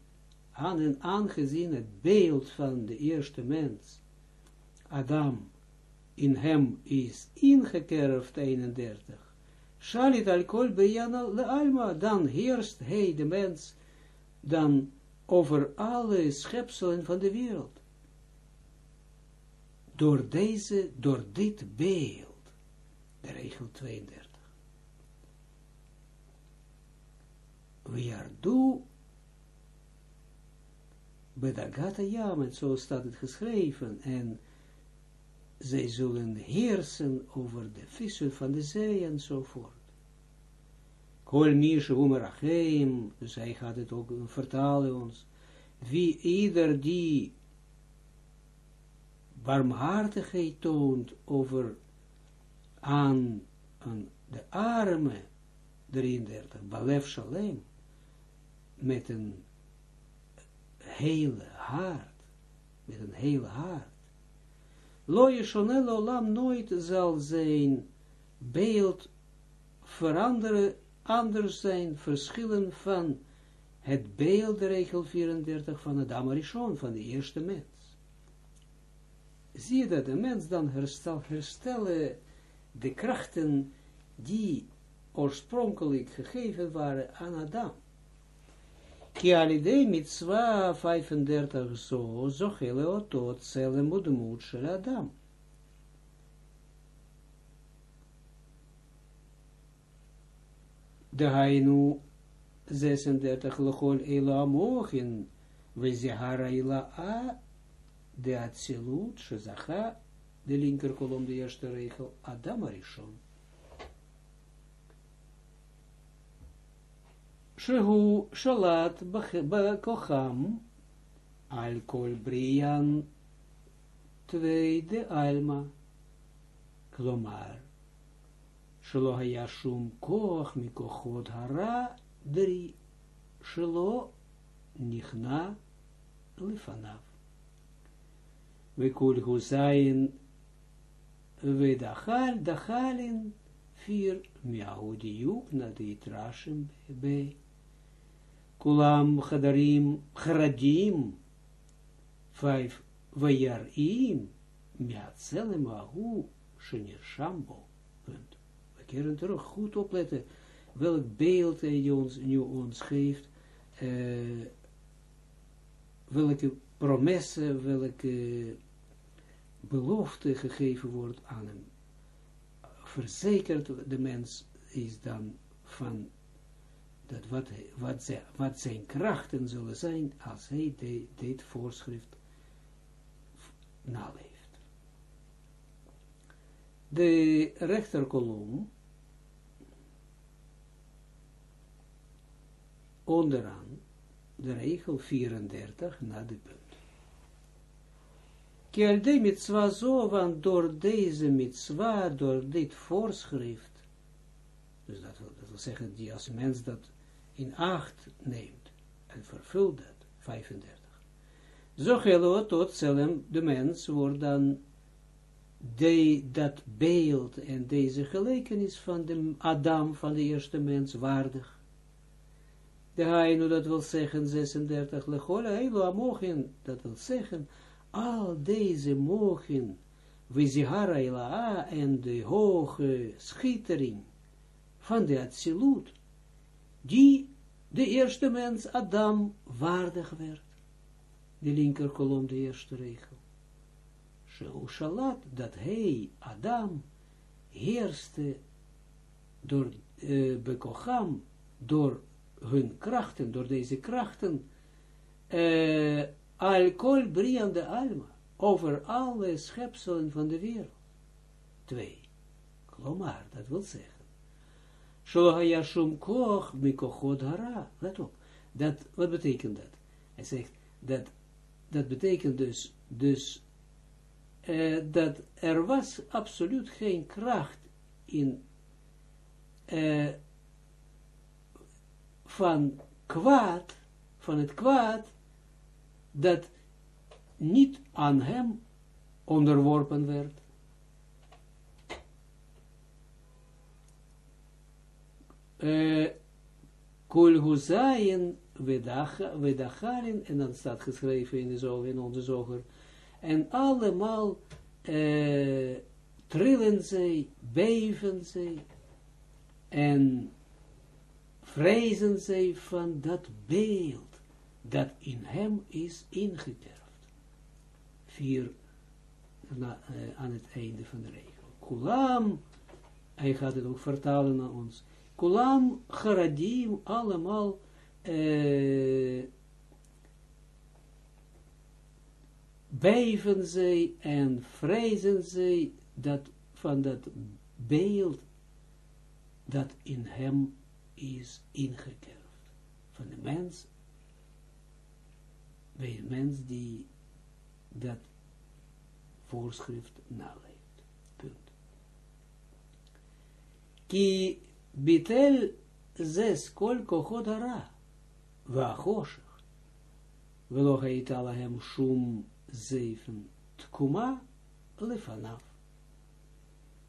aan en aangezien het beeld van de eerste mens, Adam, in hem is ingekerfd 31. Shalit alcohol le alma, dan heerst hij, de mens, dan over alle schepselen van de wereld. Door deze, door dit beeld, de regel 32. We are do bedagata jamet, zo staat het geschreven, en zij zullen heersen over de vissen van de zee enzovoort. Kol mishe umerachem, dus hij gaat het ook vertalen ons, wie ieder die barmhartigheid toont over aan, aan de arme, 33, balef shalem, met een hele hart, met een hele hart. Loje shonel olam nooit zal zijn beeld veranderen anders zijn, verschillen van het beeld, regel 34 van het Amarishon, van de eerste mens. Zie je dat de mens dan herstel, herstellen de krachten die oorspronkelijk gegeven waren aan Adam. Ki alidei mitzwa 35 zo, zo hele otot, zele mudmut shel Adam. de hainu 36 lechol ela mochin, we zihara ila a, de atzilut, shezacha, de linker kolom, de eerste regel, Adam Arishon. Shehu shalat bekocham al kol brian tweede alma. Klomar. Shelo haya koch mikochot hara dri. Shelo nichna lifanav. Wekul huzayin vedachal dachalin vier miaudiyuk na de kulam chadarim chradim, vijf, vajarim, miatzelem ahu, shenirsham Punt. We keren terug, goed opletten welk beeld hij ons nu ons geeft, eh, welke promesse, welke belofte gegeven wordt aan hem. Verzekerd de mens is dan van dat wat, wat, ze, wat zijn krachten zullen zijn als hij dit voorschrift naleeft. De rechterkolom onderaan de regel 34 na de punt. Kielde mitzwa zo, want door deze mitzwa, door dit voorschrift, dus dat dat wil zeggen, die als mens dat in acht neemt en vervult dat, 35. Zo tot zelfs de mens wordt dan de, dat beeld en deze gelijkenis van de Adam, van de eerste mens, waardig. De hainu, dat wil zeggen, 36, lechola heilu mogen, dat wil zeggen, al deze mogen, vizihara ila'a en de hoge schittering van de Atsilut, die de eerste mens Adam waardig werd. De linker kolom, de eerste regel. Sheu shalat, dat hij, Adam, heerste door uh, Bekocham, door hun krachten, door deze krachten, uh, alcohol briande alma, over alle schepselen van de wereld. Twee. Klomar, dat wil zeggen. Shelo hayashum koch mikochot hara. Let op. Dat, wat betekent dat? Hij zegt, dat, dat betekent dus, dus dat er was absoluut geen kracht in uh, van kwaad, van het kwaad, dat niet aan hem onderworpen werd. Uh, Kulhuzayen Vedachalin, en dan staat geschreven in, de zoger, in onze zoger, en allemaal uh, trillen zij, beven zij, en vrezen zij van dat beeld, dat in hem is ingekerfd. Vier, na, uh, aan het einde van de regel. Kulam, hij gaat het ook vertalen naar ons, Kulam Haradim, allemaal uh, beven zij en vrezen zij dat, van dat beeld dat in hem is ingekerfd. Van de mens, bij een mens die dat voorschrift naleeft. Punt. Ki bitel zes kol kochot hara, vachosach, velo alahem shum zeifen tkuma lefanaf.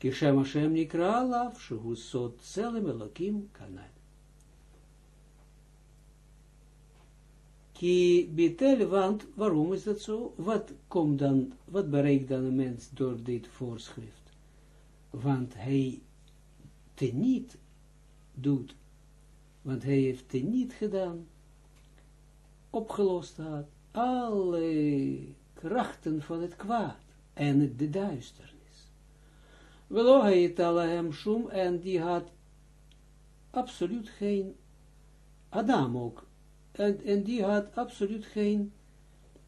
Kishem Hashem nikra alav, elokim kanal. Ki bitel, want waarom is dat zo? Wat komt dan, wat bereikt dan een mens door dit voorschrift? Want hij teniet doet, want hij heeft het niet gedaan, opgelost had, alle krachten van het kwaad en de duisternis. Wel, hij het hem shum en die had absoluut geen, Adam ook, en, en die had absoluut geen,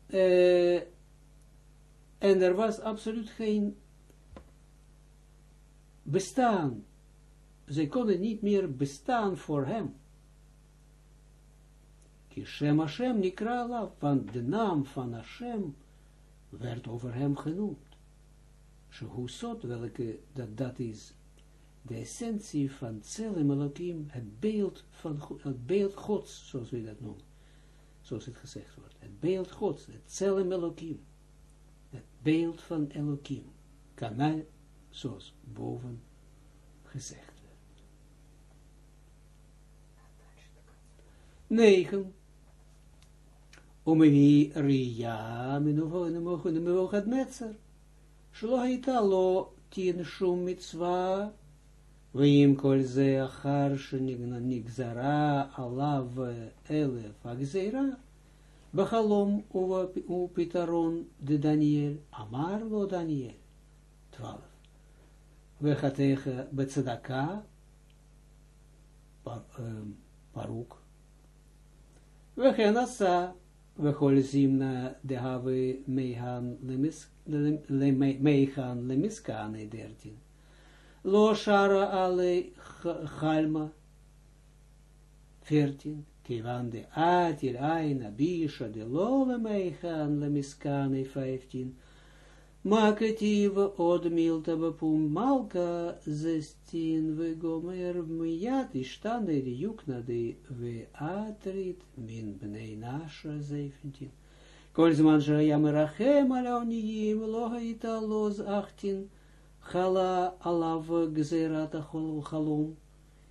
uh, en er was absoluut geen bestaan zij konden niet meer bestaan voor hem. Kishem Hashem nikra want de naam van Hashem werd over hem genoemd. Shehusot, welke, dat, dat is de essentie van Tselem Elohim, het beeld van het beeld Gods, zoals we dat noemen. Zoals het gezegd wordt. Het beeld Gods, het Tselem Elohim. Het beeld van Elohim. Kanal, zoals boven gezegd. 9. Omevi Ria, Minuvogat Metzer. Shloita lo tin shum mitzvah. Vim kol ze nigzara alav elef agzeira. Bachalom u pitaron de Daniel. Amar lo Daniel. 12. Vechatech betzedaka. Paruk. We gaan asa, we holzim na de have meegaan meegaan lemiskane dertien. Lo shara ale chalma, veertien. Kivan de atir aina bisha de lo meegaan lemiskane vijftien. Maketiv od milta bepum malka zestin we gomer miyat ishtane de yukna de we atrit min bnei nasha zeventien. Kol zman shaya merachem ala oniyim lo haita loz achtin chala alav gzerat achol chalom.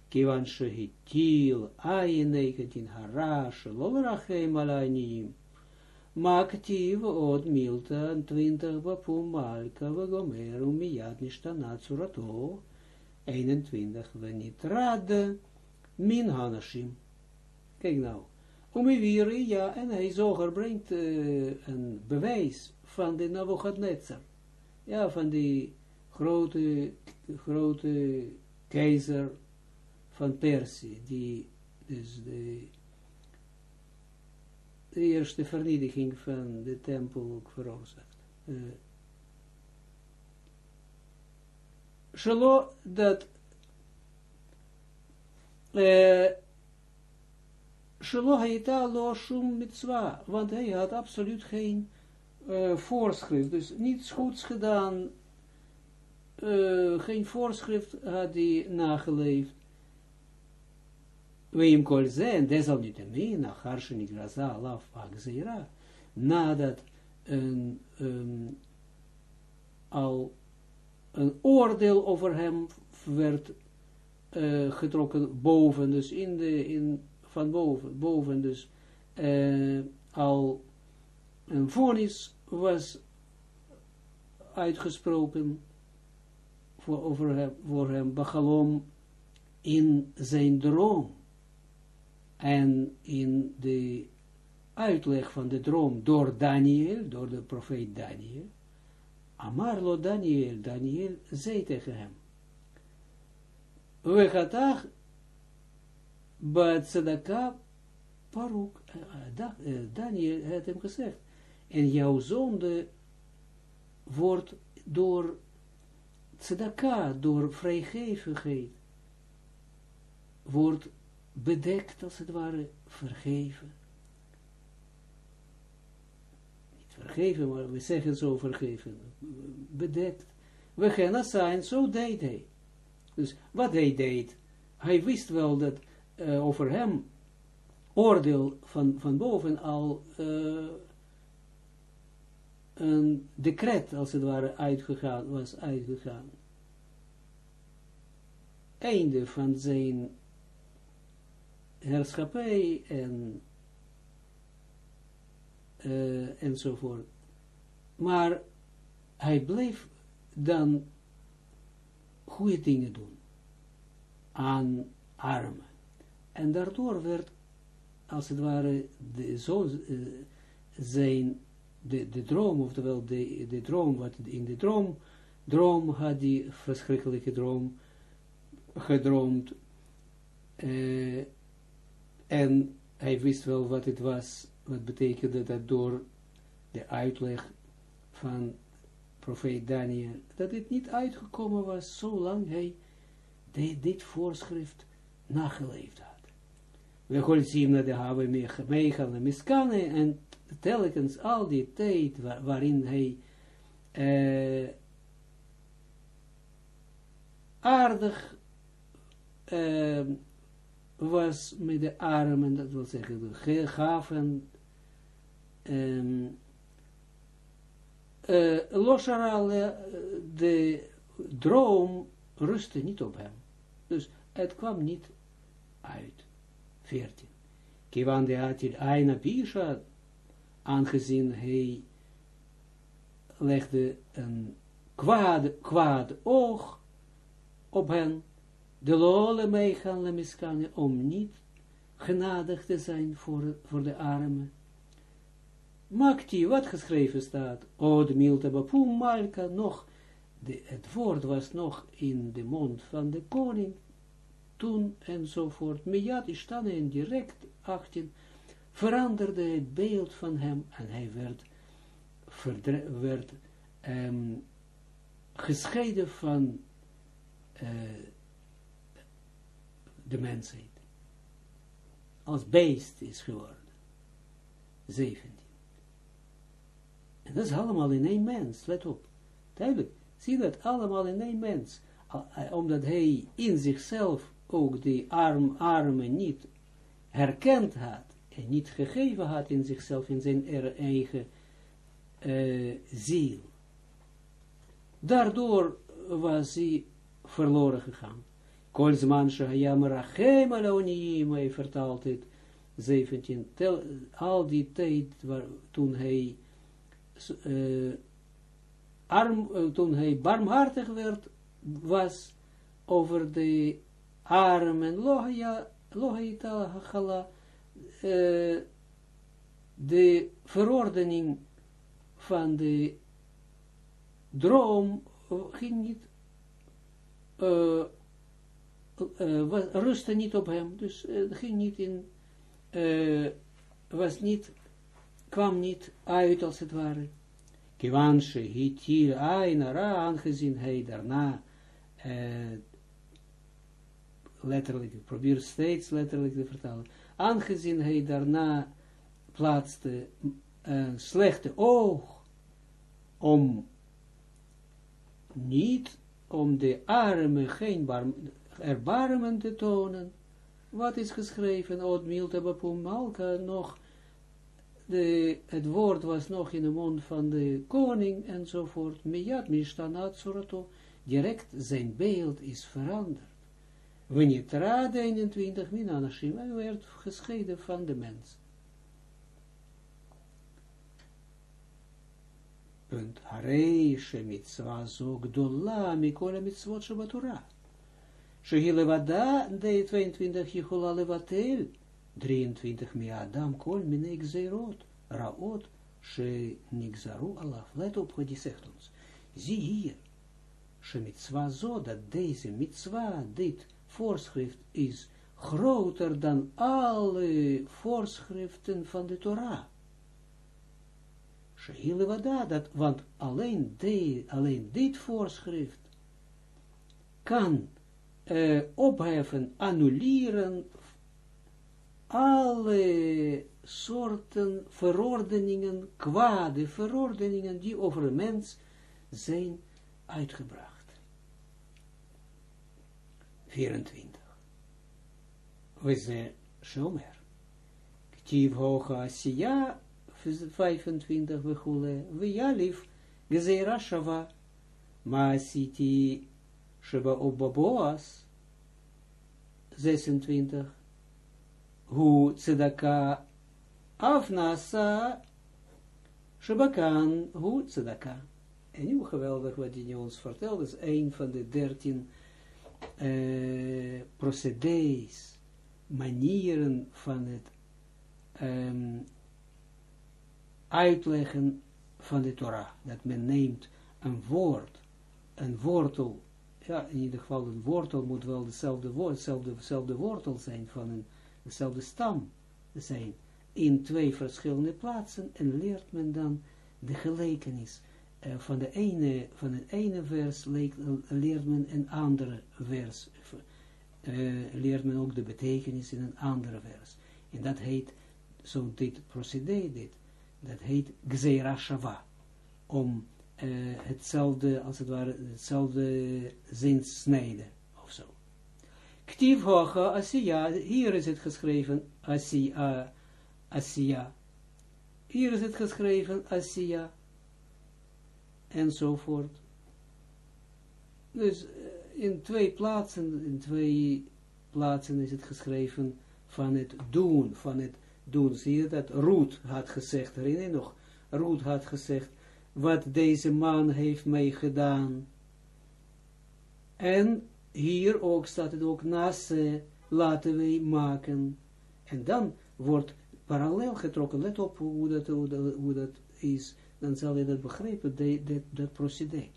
Kivan shehitil ayin eiketin harash lo Maktiv od milta twintig malka vagomer umiyad nishtana tsurato 21 venitrad min hanashim. Kijk nou. Umiviri, ja, en hij zoger brengt uh, een bewijs van de Nabuchodonosor. Ja, van die grote, grote keizer van Persie, die dus de de eerste vernietiging van de tempel ook veroorzaakt. Uh, dat uh, Shelo haita lo shum mitzwa, want hij had absoluut geen uh, voorschrift, dus niets goeds gedaan, geen voorschrift had hij nageleefd. Weim kol ze, en desalniettemin, achar shenigraza alaf nadat een, al een oordeel over hem werd getrokken boven, dus in de, in, van boven, boven dus al een vonnis was uitgesproken voor, over hem, voor hem, Bachalom, in zijn droom en in de uitleg van de droom door Daniel, door de profeet Daniel, Amarlo Daniel, Daniel zei tegen hem, we gatach Tzedaka Paruk, Daniel had hem gezegd, en jouw zonde wordt door tzedaka, door vrijgevigheid, wordt bedekt, als het ware, vergeven. Niet vergeven, maar we zeggen zo vergeven. Bedekt. We gaan zijn, zo deed hij. Dus wat hij deed, hij wist wel dat uh, over hem oordeel van, van boven al uh, een decret, als het ware, uitgegaan, was uitgegaan. Einde van zijn heerschappij en uh, enzovoort. Maar hij bleef dan goede dingen doen aan armen. En daardoor werd, als het ware, de, zo, uh, zijn, de, de droom, oftewel de, de droom, wat in de droom, droom had die verschrikkelijke droom gedroomd, uh, en hij wist wel wat het was, wat betekende dat door de uitleg van profeet Daniel, dat het niet uitgekomen was, zolang hij de, dit voorschrift nageleefd had. We gaan zien dat hebben meegaan en miskanen en telkens al die tijd waar, waarin hij uh, aardig uh, was met de armen, dat wil zeggen, de gaven, um, uh, losarale, de droom rustte niet op hem. Dus het kwam niet uit. 14. Kiwan de atil aina pisha, aangezien hij legde een kwaad, kwaad oog op hen, de lole meegaan le miskane, om niet genadig te zijn voor, voor de armen. Makti, wat geschreven staat, od milte bapum malka, nog, de, het woord was nog in de mond van de koning, toen enzovoort. Mijat is dan in direct 18, veranderde het beeld van hem en hij werd, werd um, gescheiden van uh, de mensheid. Als beest is geworden. 17. En dat is allemaal in één mens, let op. Duidelijk, zie dat allemaal in één mens. Omdat hij in zichzelf ook die arm, armen niet herkend had en niet gegeven had in zichzelf, in zijn eigen uh, ziel. Daardoor was hij verloren gegaan. Kolzman Shahayam Rachem Alaoniim, hij vertaalt het, 17, tel, al die tijd waar, toen hij uh, arm, uh, toen hij barmhartig werd, was over de armen, lohaya, lohayita hachala, uh, de verordening van de droom ging niet, uh, uh, rustte niet op hem, dus het ging niet in, was niet, kwam niet uit als het ware. Kiwanshe hitir ainara, aangezien hij daarna letterlijk, ik probeer steeds letterlijk te vertalen, aangezien hij daarna plaatste een slechte oog om niet om de armen geen erbarmen te tonen, wat is geschreven, Od Milta Bapum Malka, nog, de, het woord was nog in de mond van de koning, enzovoort, Miyad Mishtanat Surato, direct zijn beeld is veranderd. Trad 21 min anashim, hij werd gescheiden van de mens. Punt. Harei mitzvah zo gdola mitzvot shabatura. Shehi levada, de 22 Jehola levatel, 23 mi Adam kol mine gzeirot, raot, she nigzaru alaf. Let op wat die zegt ons. Zie hier, she mitzvah zo, dat deze mitzvah, dit voorschrift is groter dan alle voorschriften van de Torah. Shehile wada, dat, want alleen, de, alleen dit voorschrift kan uh, opheffen, annuleren alle soorten verordeningen, kwade verordeningen die over een mens zijn uitgebracht. 24. We zijn Shomer. Ktiv hoga siya 25 we Vialif, Gezeira Shava, Maasiti Sheba Obaboas, 26, Hu Tzedaka Afnasa, Shebakan, Hu Tzedaka. En nu geweldig wat hij ons vertelt, is een van de dertien uh, procedés, manieren van het um, uitleggen van de Torah. Dat men neemt een woord, een wortel, ja, in ieder geval een wortel moet wel dezelfde, woord, dezelfde, dezelfde wortel zijn van een, dezelfde stam zijn, in twee verschillende plaatsen, en leert men dan de gelijkenis. Uh, van, de ene, van het ene vers leert men een andere vers, uh, leert men ook de betekenis in een andere vers. En dat heet, zo dit procedé, dit, dat heet Gzeira Shava, om uh, hetzelfde, als het ware, hetzelfde zinsnijden, of zo. Ktiv hocha Asiya, hier is het geschreven Asiya, Asiya. Hier is het geschreven Asiya, enzovoort. Dus in twee plaatsen, in twee plaatsen is het geschreven van het doen, van het doen. Zie je dat Ruth had gezegd, herinner je nog? Ruth had gezegd, wat deze man heeft mij gedaan. En hier ook staat het ook naast laten wij maken. En dan wordt parallel getrokken, let op hoe dat, hoe dat, hoe dat is, dan zal je dat begrijpen, dat, dat procedé.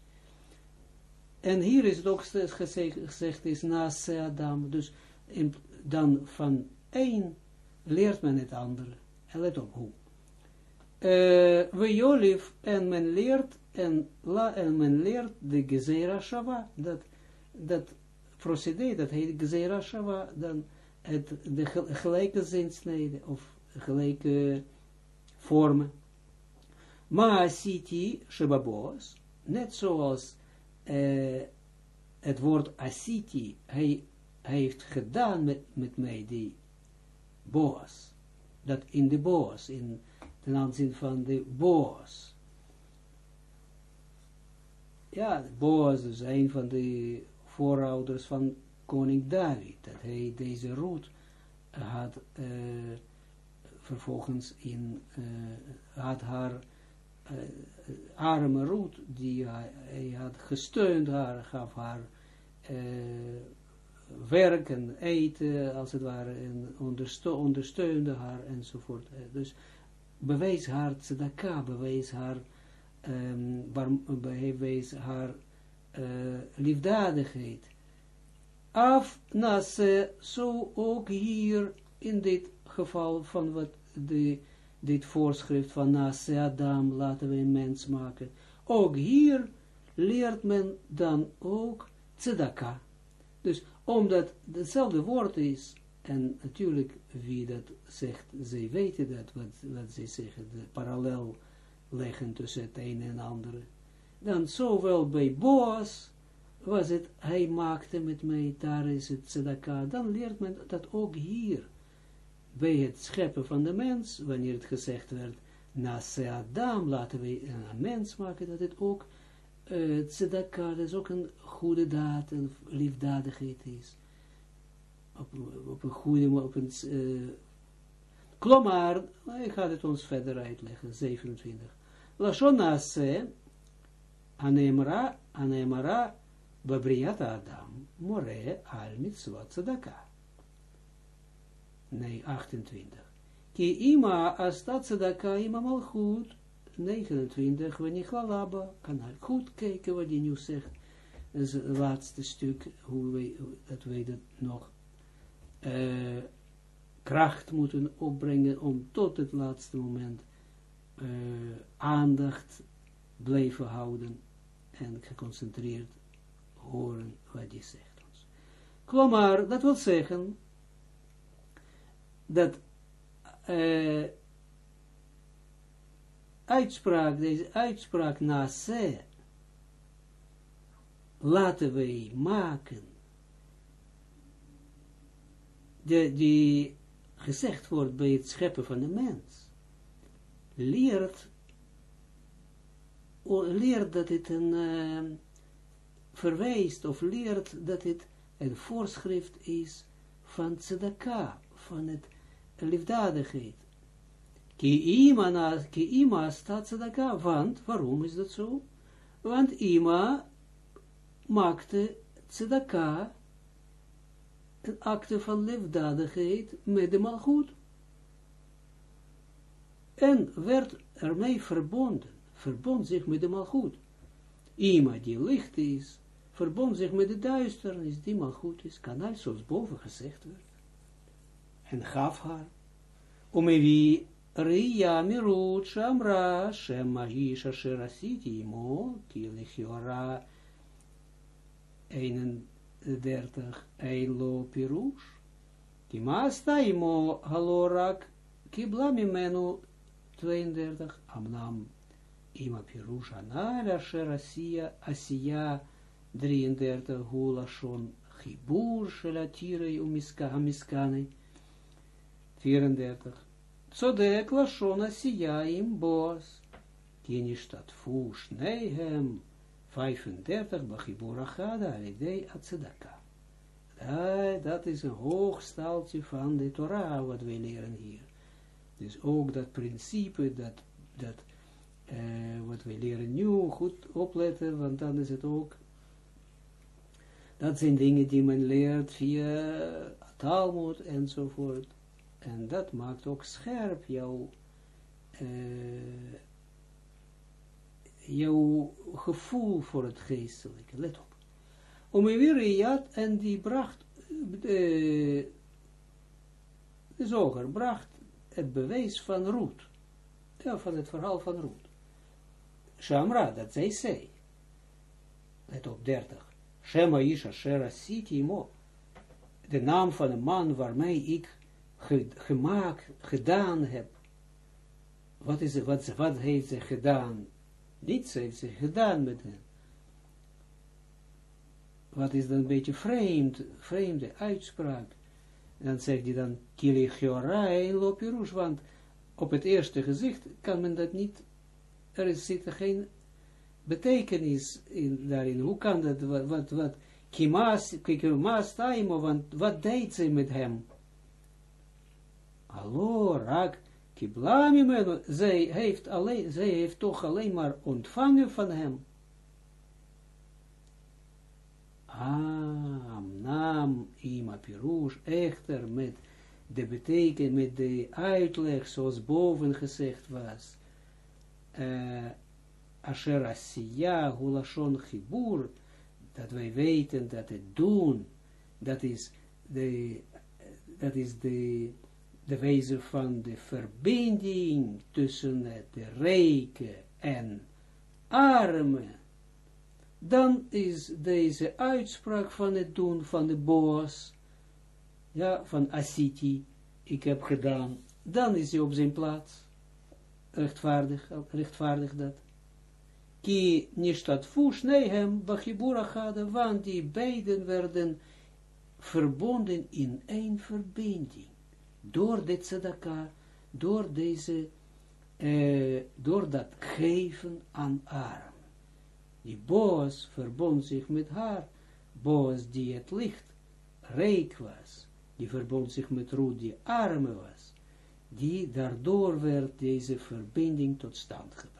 En hier is het ook gezegd, gezegd is naast Adam, dus in, dan van één leert men het andere. En let op hoe. Uh, we jolif en men leert en, la, en men leert de gezera shava, dat, dat procedé, dat heet gezera shava, dan het, de gelijke zinsnede, of gelijke vormen. Ma asiti shababos, net zoals uh, het woord asiti, hij, hij heeft gedaan met, met mij die Boas. Dat in de Boas, in ten aanzien van de Boas. Ja, Boas is een van de voorouders van koning David, dat hij deze roet had uh, vervolgens in, uh, had haar arme roet, die hij, had gesteund haar, gaf haar werken, eten, als het ware, en ondersteunde haar, enzovoort. Eh, dus bewijs haar tzedaka, bewijs haar, um, bewijs haar uh, liefdadigheid. Af nasse, zo ook hier, in dit geval van wat de, dit voorschrift van nasse Adam, laten we een mens maken. Ook hier leert men dan ook tzedaka. Dus Omdat hetzelfde woord is, en natuurlijk wie dat zegt, zij weten dat, wat, wat zij zeggen, de parallel leggen tussen het een en het andere. Dan zowel bij Boas was het, hij maakte met mij, daar is het tzedaka, dan leert men dat ook hier, bij het scheppen van de mens, wanneer het gezegd werd, na Adam laten we een mens maken, dat het ook uh, dat is ook een goede daad, een liefdadigheid is. Op, een goede, op een, uh, klomar, ik ga het ons verder uitleggen, 27. Lashon Anemra, Anemra, Babriat Adam, More, Al Mitzvot Tzedaka. Nee, 28. Ki ima astat tzedaka ima malchut, 29, wanneer Laba, kan hij goed kijken wat hij nu zegt. Dat is het laatste stuk, hoe wij, dat wij nog uh, kracht moeten opbrengen om tot het laatste moment uh, aandacht blijven houden en geconcentreerd horen wat hij zegt ons. Klomar, dat wil zeggen dat uh, uitspraak, deze uitspraak na se, laten wij maken, de, die gezegd wordt bij het scheppen van de mens, leert, leert dat het een uh, verwijst, of leert dat het een voorschrift is van tzedaka, van het liefdadigheid. Ki ima, staat tzedaka, want, waarom is dat zo? Want ima maakte tzedaka een acte van liefdadigheid met de malgoed. En werd ermee verbonden, verbond zich met de malgoed. Ima die licht is, verbond zich met de duisternis, die malgoed is, kan zoals boven gezegd werd. En gaf haar, om wie sherasiti imo, ki lichiora 31 eilo pirush, ki maasta imo halorak, ki mimenu 32 amnam ima pirush anala sherasia asia 33 hula shon chibur shelatirei umiska hamiskane 34 Tzodek lashon asiyaim boas. Kinishtat fu shnehem 35 bachibur achada alidei atzedaka. Dat is een hoog staaltje van de Torah wat wij leren hier. Dus ook dat principe, dat, dat uh, wat wij leren nu, goed opletten, want dan is het ook, dat zijn dingen die men leert via Talmud enzovoort. En dat maakt ook scherp jouw, uh, jouw gevoel voor het geestelijke. Let op. Om weer en die bracht, uh, de zoger bracht het bewijs van Roet. Ja, van het verhaal van Roet. Shamra, dat zij zei. Let op, 30. Shema Isha Shera Siti Mo. De naam van een man waarmee ik gemaakt, gedaan heb. Wat, is wat, wat heeft ze gedaan? Niets heeft ze gedaan met hem. Wat is dan een beetje vreemd, vreemde uitspraak. En dan zegt hij dan, chiorai lopirush, want op het eerste gezicht kan men dat niet, er zit geen betekenis in, daarin. Hoe kan dat, wat, wat, want wat deed ze met hem? Hallo, raak, kibla mimenu, zij heeft, alleen, zij heeft toch alleen maar ontvangen van hem. Ah, naam ima echter met de beteken, met de uitleg, zoals boven gezegd was, uh, asher asiya hulashon chibur, dat wij weten dat het doen, dat is de, dat is de de wijze van de verbinding tussen de rijke en arme, dan is deze uitspraak van het doen van de boos, ja, van Asiti, ik heb gedaan, dan is hij op zijn plaats, rechtvaardig, rechtvaardig dat. Ki nishtat fush nehem bachibura gade, want die beiden werden verbonden in één verbinding, door de tzedaka, door deze, eh, door dat geven aan arm. Die Boas verbond zich met haar, Boas die het licht, rijk was, die verbond zich met Ruth die arme was, die daardoor werd deze verbinding tot stand gebracht.